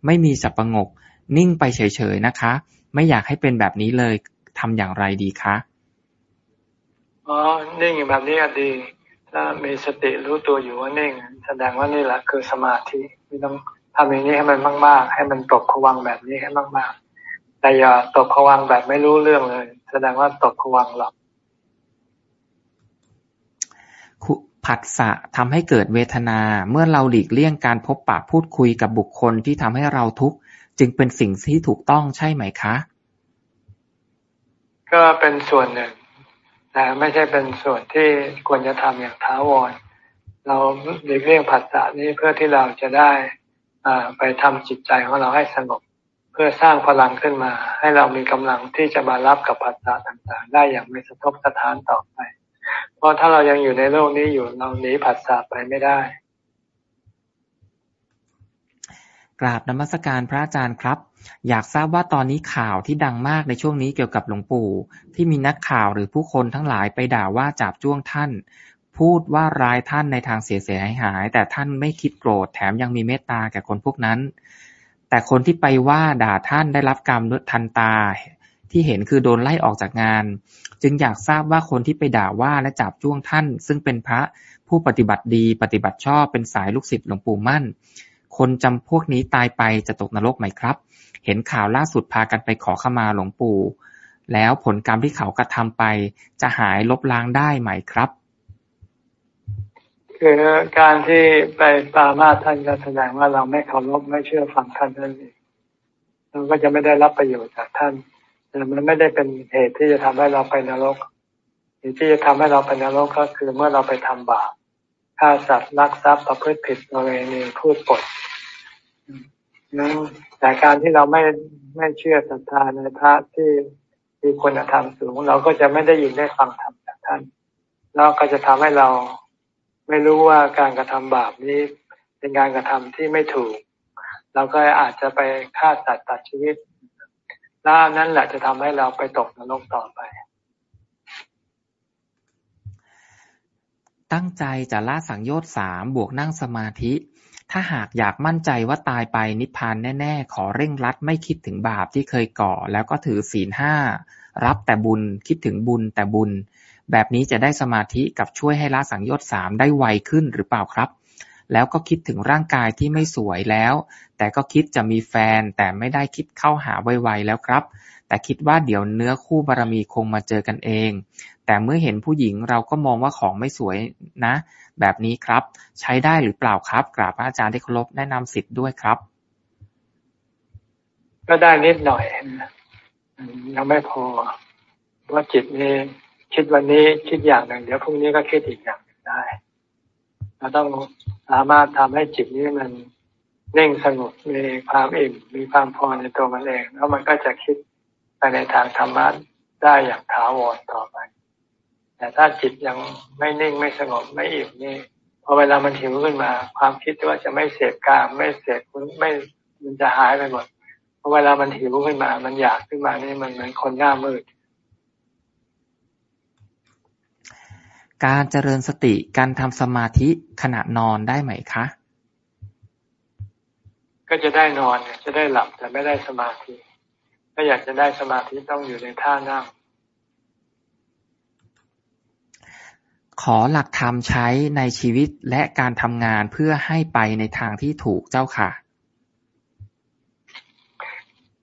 ไม่มีสับประงก นิ่งไปเฉยๆ นะคะ ไม่อยากให้เป็นแบบนี้เลย ทำอย่างไรดีคะ อ๋อ นิ่งแบบนี้ดี ถ้ามีสติรู้ตัวอยู่ว่านิ่ง แสดงว่านี่แหละคือสมาธิไม่ต้องทำอย่างนี้ให้มันมากๆ ให้มันตกผวังแบบนี้ให้มากๆ แต่อย่าตกผวังแบบไม่รู้เรื่องเลย แสดงว่าตกผวังหลับ ผัสสะทำให้เกิดเวทนา เมื่อเราหลีกเลี่ยงการพบปะพูดคุยกับบุคคลที่ทำให้เราทุกข์จึงเป็นสิ่งที่ถูกต้องใช่ไหมคะ ก็เป็นส่วนหนึ่งแต่ไม่ใช่เป็นส่วนที่ควรจะทำอย่างท้าวร เราหลีกเลี่ยงผัสสะนี้เพื่อที่เราจะได้ไปทำจิตใจของเราให้สงบ เพื่อสร้างพลังขึ้นมา ให้เรามีกำลังที่จะมารับกับผัสสะต่างๆ ได้อย่างไม่สะทกสะท้านต่อไป เพราะถ้าเรายังอยู่ในโลกนี้อยู่เราหนีผัสสะไปไม่ได้ กราบนมัสการพระอาจารย์ครับ อยากทราบว่าตอนนี้ข่าวที่ดังมากในช่วงนี้เกี่ยวกับหลวงปู่ ที่มีนักข่าวหรือผู้คนทั้งหลายไปด่าว่าจับจ้วงท่าน พูดว่าร้ายท่านในทางเสียเสียหายหาย แต่ท่านไม่คิดโกรธแถมยังมีเมตตาแก่คนพวกนั้น แต่คนที่ไปว่าด่าท่านได้รับกรรมทันตาที่เห็นคือโดนไล่ออกจากงาน จึงอยากทราบว่าคนที่ไปด่าว่าและจับจ้วงท่าน ซึ่งเป็นพระผู้ปฏิบัติดีปฏิบัติชอบเป็นสายลูกศิษย์หลวงปู่มั่น คนจำพวกนี้ตายไปจะตกนรกไหมครับ เห็นข่าวล่าสุดพากันไปขอขมาหลวงปู่ แล้วผลกรรมที่เขากระทำไป จะหายลบล้างได้ไหมครับ คือการที่ไปปามาท่านก็แสดงว่าเราไม่เคารพไม่เชื่อฟังท่านนั่นเองเราก็จะไม่ได้รับประโยชน์จากท่าน มันไม่ได้เป็นเหตุที่จะทำให้เราไปนรกเหตุที่จะทำให้เราไปนรกก็คือเมื่อเราไปทำบาปฆ่าสัตว์ลักทรัพย์ประพฤติผิดประเวณีพูดปดนั้นแต่การที่เราไม่ไม่เชื่อศรัทธาในพระที่มีคุณธรรมสูง เราก็จะไม่ได้ยินได้ฟังธรรมจากท่านแล้วก็จะทำให้เราไม่รู้ว่าการกระทำบาปนี้เป็นการกระทำที่ไม่ถูก เราก็อาจจะไปฆ่าสัตว์ตัดชีวิต ล้วนั่นแหละจะทำให้เราไปตกนรกต่อไป ตั้งใจจะละสังโยชน์สามบวกนั่งสมาธิ ถ้าหากอยากมั่นใจว่าตายไปนิพพานแน่ๆ ขอเร่งรัดไม่คิดถึงบาปที่เคยก่อ แล้วก็ถือศีลห้ารับแต่บุญคิดถึงบุญแต่บุญ แบบนี้จะได้สมาธิกับช่วยให้ละสังโยชน์สามได้ไวขึ้นหรือเปล่าครับ แล้วก็คิดถึงร่างกายที่ไม่สวยแล้ว แต่ก็คิดจะมีแฟน แต่ไม่ได้คิดเข้าหาไวๆแล้วครับ แต่คิดว่าเดี๋ยวเนื้อคู่บารมีคงมาเจอกันเอง แต่เมื่อเห็นผู้หญิงเราก็มองว่าของไม่สวยนะ แบบนี้ครับ ใช้ได้หรือเปล่าครับ กราบอาจารย์ที่เคารพแนะนำสิทธิ์ด้วยครับ ก็ได้นิดหน่อยยังไม่พอว่าจิตนี้คิดวันนี้คิดอย่างหนึ่งเดี๋ยวพรุ่งนี้ก็คิดอีกอย่างได้ เราต้องสามารถทำให้จิตนี้มันนิ่งสงบมีความอิ่มมีความพอในตัวมันเอง แล้วมันก็จะคิดไปในทางธรรมะได้อย่างถาวรต่อไป แต่ถ้าจิตยังไม่นิ่งไม่สงบไม่อิ่มนี่พอเวลามันหิวขึ้นมา ความคิดว่าจะไม่เสพกามไม่เสพไม่มันจะหายไปหมดพอเวลามันหิวขึ้นมา มันอยากขึ้นมานี่มันเหมือนคนหน้ามืด การเจริญสติ การทำสมาธิขณะนอนได้ไหมคะ ก็จะได้นอนจะได้หลับแต่ไม่ได้สมาธิ ถ้าอยากจะได้สมาธิต้องอยู่ในท่านั่งขอหลักธรรมใช้ในชีวิตและการทำงานเพื่อให้ไปในทางที่ถูกเจ้าค่ะ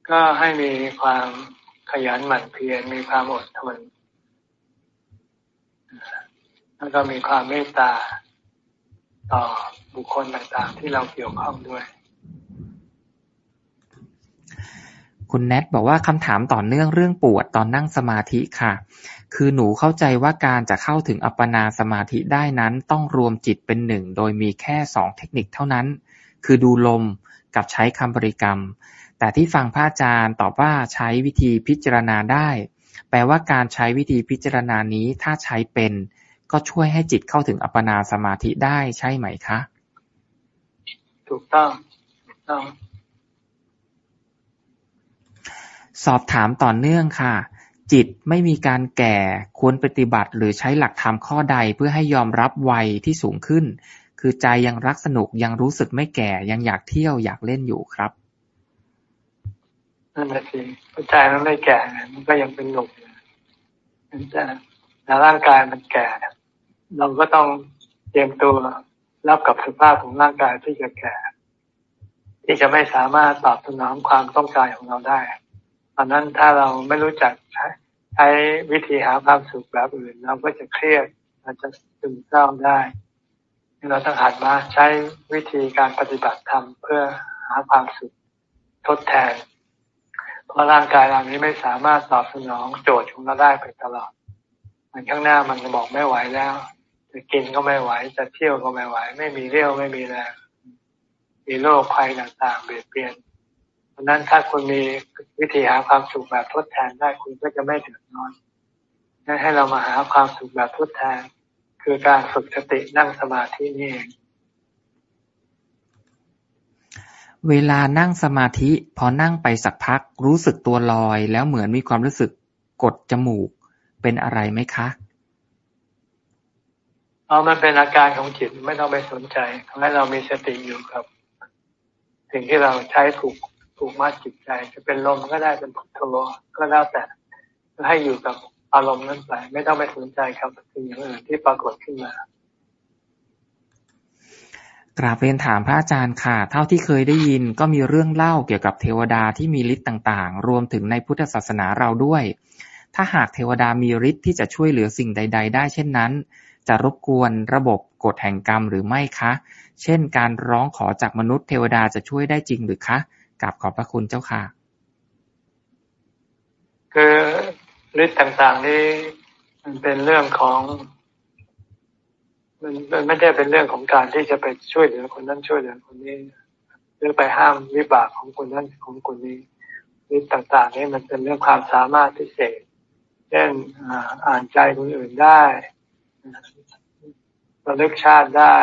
ก็ให้มีความขยันหมั่นเพียรมีความอดทน แล้วก็มีความเมตตาต่อบุคคลต่างๆ ที่เราเกี่ยวข้องด้วย คุณแนทบอกว่าคำถามต่อเนื่องเรื่องปวดตอนนั่งสมาธิค่ะ คือหนูเข้าใจว่าการจะเข้าถึงอัปปนาสมาธิได้นั้น ต้องรวมจิตเป็นหนึ่งโดยมีแค่สองเทคนิคเท่านั้น คือดูลมกับใช้คำบริกรรม แต่ที่ฟังพระอาจารย์ตอบว่าใช้วิธีพิจารณาได้ แปลว่าการใช้วิธีพิจารณานี้ถ้าใช้เป็น ก็ช่วยให้จิตเข้าถึงอัปปนาสมาธิได้ใช่ไหมคะ ถูกต้องถูกต้อง สอบถามต่อเนื่องค่ะ จิตไม่มีการแก่ควรปฏิบัติหรือใช้หลักธรรมข้อใดเพื่อให้ยอมรับวัยที่สูงขึ้น คือใจยังรักสนุกยังรู้สึกไม่แก่ยังอยากเที่ยวอยากเล่นอยู่ครับนั่นแหละสิใจมันไม่แก่ มันก็ยังเป็นหนุ่มนั่นแต่ร่างกายมันแก่ เราก็ต้องเตรียมตัวรับกับสภาพของร่างกายที่จะแก่ ที่จะไม่สามารถตอบสนองความต้องการของเราได้ตอนนั้นถ้าเราไม่รู้จักใช้ใช้วิธีหาความสุขแบบอื่น เราก็จะเครียดเราจะซึมเศร้าได้เราต้องหัดมาใช้วิธีการปฏิบัติธรรมเพื่อหาความสุขทดแทน เพราะร่างกายเรานี้ไม่สามารถตอบสนองโจทย์ของเราได้ไปตลอดมันข้างหน้ามันจะบอกไม่ไหวแล้ว จะกินก็ไม่ไหว จะเที่ยวก็ไม่ไหว ไม่มีเรี่ยวไม่มีแรงมีโรคภัยต่างๆเบียดเบียนราะนั้นถ้าคุณมีวิธีหาความสุขแบบทดแทนได้คุณก็จะไม่เดือดร้อนให้เรามาหาความสุขแบบทดแทน คือการฝึกสตินั่งสมาธินี่เองเวลานั่งสมาธิ พอนั่งไปสักพักรู้สึกตัวลอย แล้วเหมือนมีความรู้สึกกดจมูกเป็นอะไรไหมคะ เอามันเป็นอาการของจิตไม่ต้องไปสนใจทำให้เรามีสติอยู่ครับ สิ่งที่เราใช้ถูกผูกมัดจิตใจ จะเป็นลมก็ได้เป็นพุทโธก็แล้วแต่ให้อยู่กับอารมณ์นั้นไปไม่ต้องไปสนใจครับสิ่งอย่างอื่นที่ปรากฏขึ้นมากราบเรียนถามพระอาจารย์ค่ะ เท่าที่เคยได้ยินก็มีเรื่องเล่าเกี่ยวกับเทวดาที่มีฤทธิ์ต่างๆ รวมถึงในพุทธศาสนาเราด้วย ถ้าหากเทวดามีฤทธิ์ที่จะช่วยเหลือสิ่งใด ๆ ได้เช่นนั้น จะรบกวนระบบกฎแห่งกรรมหรือไม่คะ เช่น การร้องขอจากมนุษย์เทวดาจะช่วยได้จริงหรือคะกราบขอบพระคุณเจ้าค่ะ คือฤทธิ์ต่างๆนี่มันเป็นเรื่องของมันมันไม่ได้เป็นเรื่องของการที่จะไปช่วยเหลือคนนั้นช่วยเหลือคนนี้หรือไปห้ามวิบากของคนนั้นของคนนี้ฤทธิ์ต่างๆนี่มันเป็นเรื่องความสามารถพิเศษ เช่นอ่านใจคนอื่นได้ ระลึกชาติได้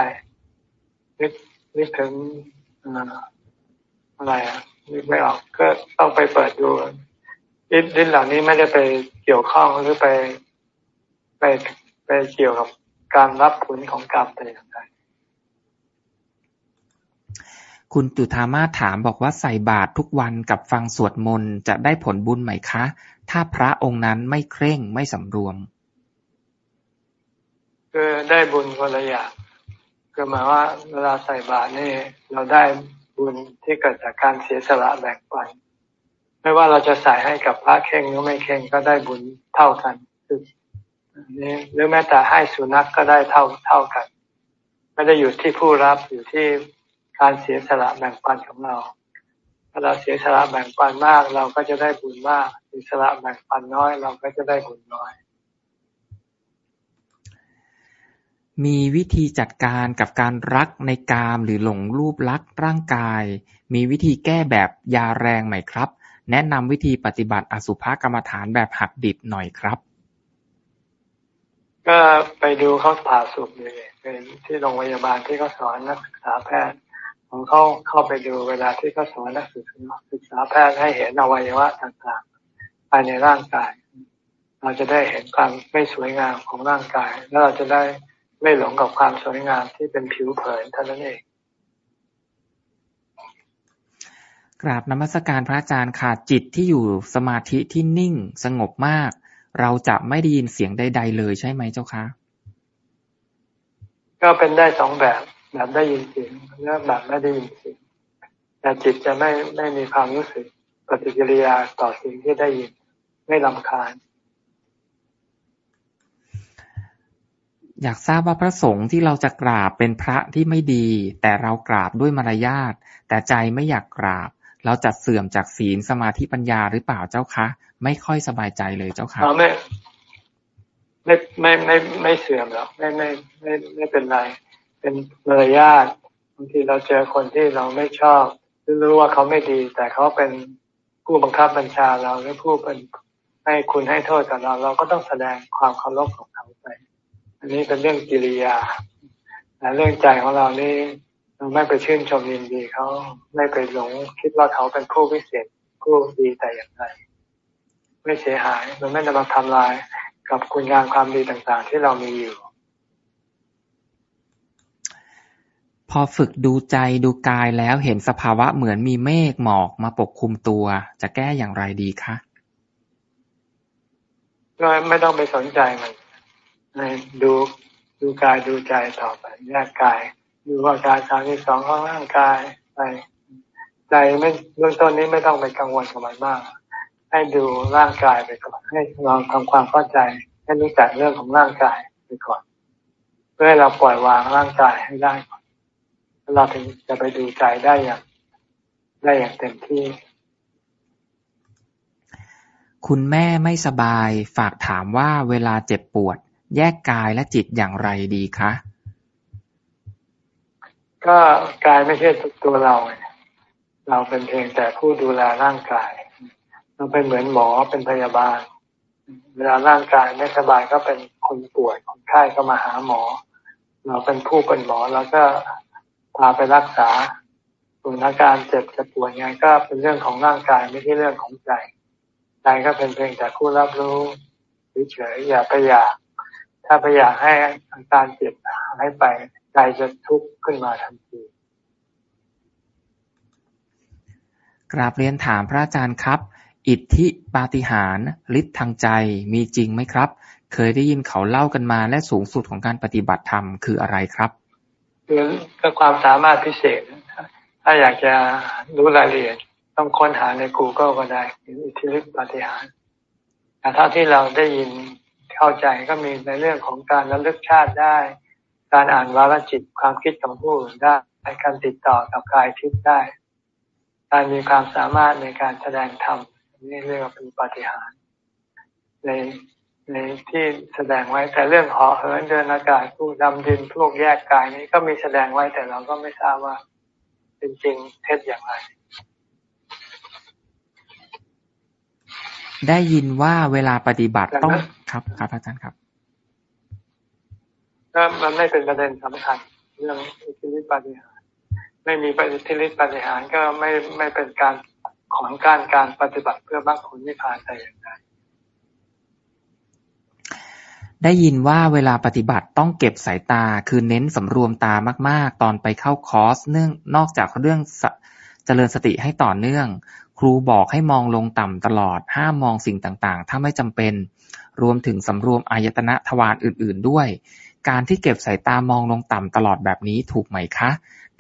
นึกนึกถึงอะไรอะนึกไม่ออกก็ต้องไปเปิดดูลิ้นลิ้นเหล่านี้ไม่ได้ไปเกี่ยวข้องหรือไปไปไปเกี่ยวกับการรับผลของกรรมแต่อย่างใดคุณจุธามาถามบอกว่าใส่บาตรทุกวันกับฟังสวดมนต์จะได้ผลบุญไหมคะ ถ้าพระองค์นั้นไม่เคร่งไม่สำรวม คือได้บุญคนละอย่างคือหมายว่าเวลาใส่บาตรนี่เราได้บุญที่เกิดจากการเสียสละแบ่งปันไม่ว่าเราจะใส่ให้กับพระเข่งหรือไม่เข่งก็ได้บุญเท่ากันคือนี่หรือแม้แต่ให้สุนัขกก็ได้เท่าเท่ากัน ไม่ได้อยู่ที่ผู้รับอยู่ที่การเสียสละแบ่งปันของเราถ้าเราเสียสละแบ่งปันมาก เราก็จะได้บุญมากเสียสละแบ่งปันน้อย เราก็จะได้บุญน้อย มีวิธีจัดการกับการรักในกามหรือหลงรูปลักษณ์ร่างกาย มีวิธีแก้แบบยาแรงไหมครับ แนะนำวิธีปฏิบัติอสุภกรรมฐานแบบหักดิบหน่อยครับ ก็ไปดูเขาผ่าสุกเลยเป็นที่โรงพยาบาลที่เขาสอนนักศึกษาแพทย์ผมเข้าเข้าไปดูเวลาที่เขาสอนนักศึกษาแพทย์ให้เห็นอวัยวะต่างๆภายในร่างกาย เราจะได้เห็นความไม่สวยงามของร่างกาย แล้วเราจะได้ ไม่หลงกับความสวยงามที่เป็นผิวเผินเท่านั้นเองกราบนมัสการพระอาจารย์ค่ะจิตที่อยู่สมาธิที่นิ่งสงบมาก เราจะไม่ได้ยินเสียงใด ๆ เลยใช่ไหมเจ้าคะก็เป็นได้สองแบบ แบบได้ยินเสียงและแบบไม่ได้ยินเสียงแต่จิตจะไม่ไม่มีความรู้สึกปฏิกิริยาต่อสิ่งที่ได้ยิน ไม่ลำคาญ อยากทราบว่าพระสงฆ์ที่เราจะกราบเป็นพระที่ไม่ดี แต่เรากราบด้วยมารยาทแต่ใจไม่อยากกราบ เราจะเสื่อมจากศีลสมาธิปัญญาหรือเปล่าเจ้าคะ ไม่ค่อยสบายใจเลยเจ้าค่ะไม่ไม่ไม่ไม่ไม่เสื่อมหรอกไม่ไม่ไม่ไม่เป็นไร เป็นมารยาทบางทีเราเจอคนที่เราไม่ชอบรู้ว่าเขาไม่ดี แต่เขาเป็นผู้บังคับบัญชาเราหรือผู้เป็นให้คุณให้โทษกับเรา เราก็ต้องแสดงความเคารพของ อันนี้เป็นเรื่องกิริยาแต่เรื่องใจของเรานี่เราไม่ไปชื่นชมยินดีเขาไม่ไปหลงคิดว่าเขาเป็นผู้พิเศษผู้ดีแต่อย่างไรไม่เสียหาย มันไม่ได้มาทำลายกับคุณงามความดีต่างๆ ที่เรามีอยู่ พอฝึกดูใจดูกายแล้วเห็นสภาวะเหมือนมีเมฆหมอกมาปกคลุมตัว จะแก้อย่างไรดีคะก็ไม่ต้องไปสนใจมัน ดูดูกายดูใจต่อไปแยกกาย ดูว่าการสามที่สองของร่างกายไปใจไม่เบื้องต้นนี้ไม่ต้องไปกังวลกับมันมาก ให้ดูร่างกายไปก่อน ให้ลองทำความเข้าใจ ให้รู้จักเรื่องของร่างกายไปก่อน เพื่อให้เราปล่อยวางร่างกายให้ได้ก่อนเราถึงจะไปดูใจได้อย่างได้อย่างเต็มที่ คุณแม่ไม่สบายฝากถามว่าเวลาเจ็บปวด แยกกายและจิตอย่างไรดีคะ ก็กายไม่ใช่ตัวเรา เราเป็นเพียงแต่ผู้ดูแลร่างกาย เราเป็นเหมือนหมอเป็นพยาบาล เวลาร่างกายไม่สบายก็เป็นคนป่วยคนไข้ก็มาหาหมอ เราเป็นผู้เป็นหมอแล้วก็พาไปรักษาส่วนอาการเจ็บจะปวดไงก็เป็นเรื่องของร่างกายไม่ใช่เรื่องของใจ ใจก็เป็นเพียงแต่ผู้รับรู้เฉยๆอย่าไปอยาก ถ้าไปอยากให้อาการเจ็บหายไปใจจะทุกข์ขึ้นมาทันทีกราบเรียนถามพระอาจารย์ครับ อิทธิปาฏิหาริย์ฤทธิ์ทางใจมีจริงไหมครับ เคยได้ยินเขาเล่ากันมาและสูงสุดของการปฏิบัติธรรมคืออะไรครับคือก็ความสามารถพิเศษ ถ้าอยากจะรู้รายละเอียดต้องค้นหาใน Google ก็ได้อิทธิฤทธิปาฏิหาริย์แต่เท่าที่เราได้ยิน เข้าใจก็มีในเรื่องของการระลึกชาติได้ การอ่านวาลจิตความคิดของผู้อื่นได้การติดต่อกับกายทิพย์ได้ การมีความสามารถในการแสดงธรรมนี่เรียกว่าเป็นปฏิหารในในที่แสดงไว้แต่เรื่องหอเหินเดินอากาศผู้ดำดินพวกแยกกายนี้ก็มีแสดงไว้แต่เราก็ไม่ทราบว่าเป็นจริงเท็จอย่างไร ได้ยินว่าเวลาปฏิบัติต้องครับครับอาจารย์ครับก็มันไม่เป็นประเด็นสำคัญ เรื่องอิทธิฤทธิปฏิหารไม่มีอิทธิฤทธิปฏิหารก็ไม่ไม่เป็นการของการการปฏิบัติเพื่อมรรคผลนิพพานแต่อย่างใดได้ยินว่าเวลาปฏิบัติต้องเก็บสายตาคือเน้นสำรวมตามาก ๆ ตอนไปเข้าคอร์สเนื่องนอกจากเรื่องเจริญสติให้ต่อเนื่อง ครูบอกให้มองลงต่ำตลอด ห้ามมองสิ่งต่างๆ ถ้าไม่จำเป็น รวมถึงสำรวมอายตนะทวารอื่น ๆ ด้วย การที่เก็บสายตามองลงต่ำตลอดแบบนี้ถูกไหมคะ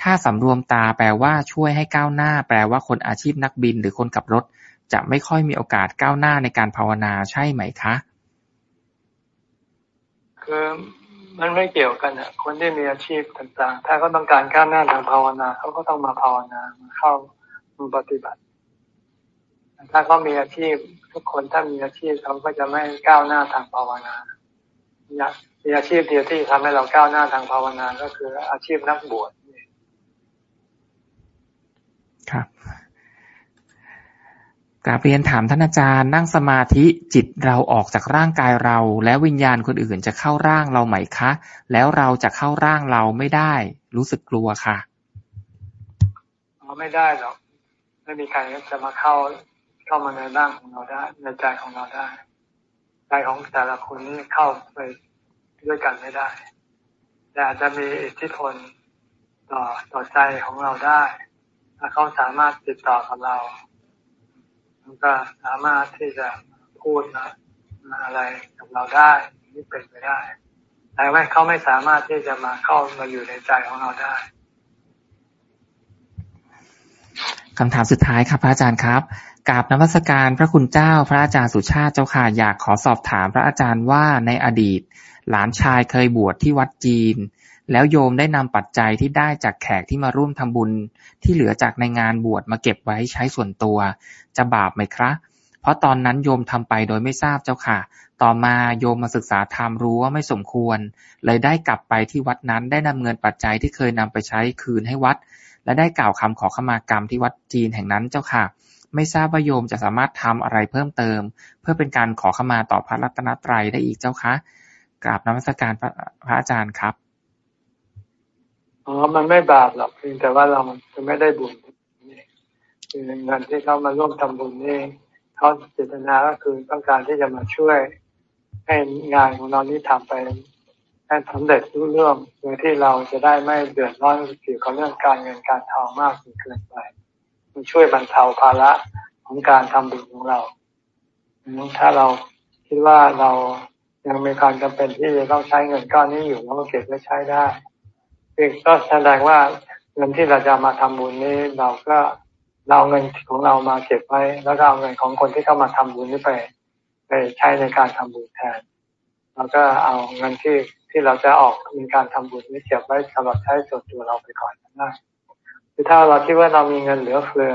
ถ้าสำรวมตาแปลว่าช่วยให้ก้าวหน้า แปลว่าคนอาชีพนักบินหรือคนขับรถ จะไม่ค่อยมีโอกาสก้าวหน้าในการภาวนาใช่ไหมคะ คือมันไม่เกี่ยวกันอะ คนที่มีอาชีพต่างๆ ถ้าเขาต้องการก้าวหน้าทางภาวนาเขาก็ต้องมาภาวนามาเข้ามาปฏิบัติ ถ้าเขามีอาชีพ ทุกคนถ้ามีอาชีพเขาก็จะไม่ก้าวหน้าทางภาวนามีอาชีพเดียวที่ทำให้เราก้าวหน้าทางภาวนา ก็คืออาชีพนักบวชครับกราบเรียนถามท่านอาจารย์นั่งสมาธิจิตเราออกจากร่างกายเรา แล้ววิญญาณคนอื่นจะเข้าร่างเราไหมคะ แล้วเราจะเข้าร่างเราไม่ได้ รู้สึกกลัวค่ะอ๋อไม่ได้หรอกไม่มีใครจะมาเข้า เข้ามาในร่างของเราได้ ในใจของเราได้ ใจของแต่ละคนนี้เข้าไปด้วยกันไม่ได้ แต่อาจจะมีอิทธิพลต่อต่อใจของเราได้ ถ้าเขาสามารถติดต่อกับเรามันก็สามารถที่จะพูดนะอะไรกับเราได้นี่เป็นไปได้ แต่ว่าเขาไม่สามารถที่จะมาเข้ามาอยู่ในใจของเราได้คำถามสุดท้ายครับพระอาจารย์ครับ กราบนวัสการพระคุณเจ้าพระอาจารย์สุชาติเจ้าค่ะอยากขอสอบถามพระอาจารย์ว่าในอดีต หลานชายเคยบวชที่วัดจีน แล้วโยมได้นำปัจจัยที่ได้จากแขกที่มาร่วมทำบุญ ที่เหลือจากในงานบวชมาเก็บไว้ใช้ส่วนตัว จะบาปไหมครับ เพราะตอนนั้นโยมทำไปโดยไม่ทราบเจ้าค่ะ ต่อมาโยมมาศึกษาธรรมรู้ว่าไม่สมควร เลยได้กลับไปที่วัดนั้นได้นำเงินปัจจัยที่เคยนำไปใช้คืนให้วัด และได้กล่าวคำขอขมากรรมที่วัดจีนแห่งนั้นเจ้าค่ะ ไม่ทราบว่าโยมจะสามารถทำอะไรเพิ่มเติม เพื่อเป็นการขอขมาต่อพระรัตนตรัยได้อีกเจ้าคะกราบนมัสการพระพระอาจารย์ครับอ๋อมันไม่บาปหรอกเพียงแต่ว่าเราจะไม่ได้บุญคือเงินที่เขามาร่วมทำบุญนี่เขาเจตนาก็คือต้องการที่จะมาช่วยให้งานของเรานี้ทำไปให้สำเร็จรุ่เรื่องโดยที่เราจะได้ไม่เดือดร้อนเกี่ยวกับเรื่องการเงินการทองมากจนเกินไปมัน ช่วยบรรเทาภาระของการทำบุญของเรา ถ้าเราคิดว่าเรายังมีความจำเป็นที่จะต้องใช้เงินก้อนนี้อยู่เราก็เก็บไว้ใช้ได้ก็แสดงว่าเงินที่เราจะมาทำบุญนี้เราก็เราเอาเงินของเรามาเก็บไว้ แล้วก็เอาเงินของคนที่เข้ามาทำบุญนี้ไป ไปใช้ในการทำบุญแทนแล้วก็เอาเงินที่ที่เราจะออกในการทำบุญนี้เก็บไว้สำหรับใช้ส่วนตัวเราไปก่อนได้ คือถ้าเราคิดว่าเรามีเงินเหลือเฟือ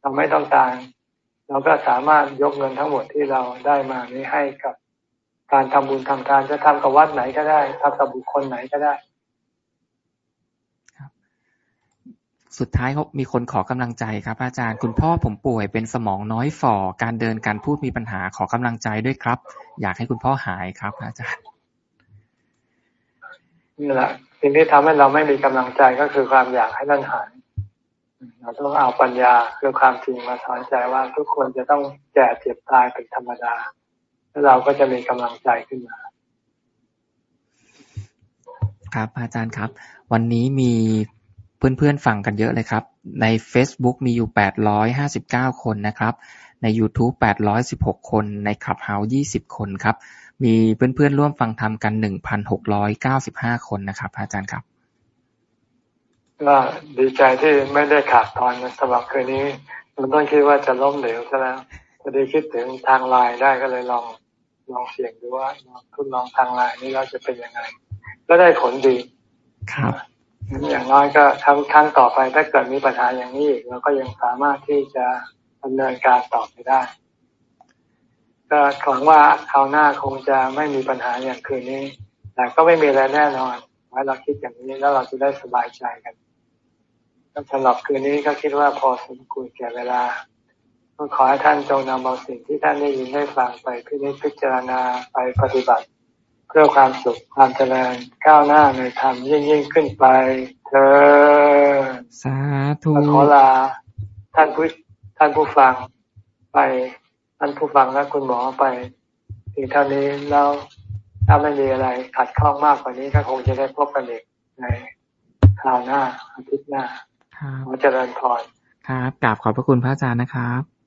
เราไม่ต้องการ เราก็สามารถยกเงินทั้งหมดที่เราได้มานี้ให้กับการทำบุญทำทานจะทำกับวัดไหนก็ได้ทำกับบุคคลไหนก็ได้สุดท้ายเขามีคนขอกำลังใจครับ อาจารย์ คุณพ่อผมป่วยเป็นสมองน้อยฝ่อ การเดินการพูดมีปัญหาขอกำลังใจด้วยครับ อยากให้คุณพ่อหายครับ อาจารย์นี่แหละสิ่งที่ทำให้เราไม่มีกำลังใจก็คือความอยากให้นั่นหาย เราต้องเอาปัญญาคือความจริงมาสอนใจว่าทุกคนจะต้องแก่เจ็บตายเป็นธรรมดา แล้วเราก็จะมีกำลังใจขึ้นมา ครับอาจารย์ครับ วันนี้มีเพื่อนๆฟังกันเยอะเลยครับ ใน Facebook มีอยู่ 859 คนนะครับ ใน YouTube 816 คน ใน Clubhouse 20 คนครับ มีเพื่อนๆร่วมฟังธรรมกัน 1,695 คนนะครับ อาจารย์ครับ ก็ดีใจที่ไม่ได้ขาดตอนสำหรับคืนนี้ มันต้องคิดว่าจะล้มเหลวซะแล้วพอดีคิดถึงทางไลน์ได้ก็เลยลองลองเสี่ยงดูว่าทดลองทางไลน์นี้เราจะเป็นยังไงก็ได้ผลดีครับอย่างน้อยก็ครั้งครั้งต่อไปถ้าเกิดมีปัญหาอย่างนี้อีกเราก็ยังสามารถที่จะดำเนินการต่อไปได้ ก็หวังว่าคราวหน้าคงจะไม่มีปัญหาอย่างคืนนี้ แต่ก็ไม่มีอะไรแน่นอนไว้เราคิดอย่างนี้แล้วเราจะได้สบายใจกัน สำหรับคืนนี้ก็คิดว่าพอสมควรแก่เวลาก็ขอให้ท่านจงนำเอาสิ่งที่ท่านได้ยินได้ฟังไปพิพิจารณาไปปฏิบัติ เพื่อความสุขความเจริญก้าวหน้าในธรรมยิ่งยิ่งขึ้นไปเธอสาธุขอลา ท่านผู้ท่านผู้ฟังไปท่านผู้ฟังและคุณหมอไปถึงเท่านี้แล้วถ้าไม่มีอะไรขัดข้องมากกว่านี้ก็คงจะได้พบกันอีกในคราวหน้าอาทิตย์หน้า ขอเจริญพรครับกราบขอบพระคุณพระอาจารย์นะครับ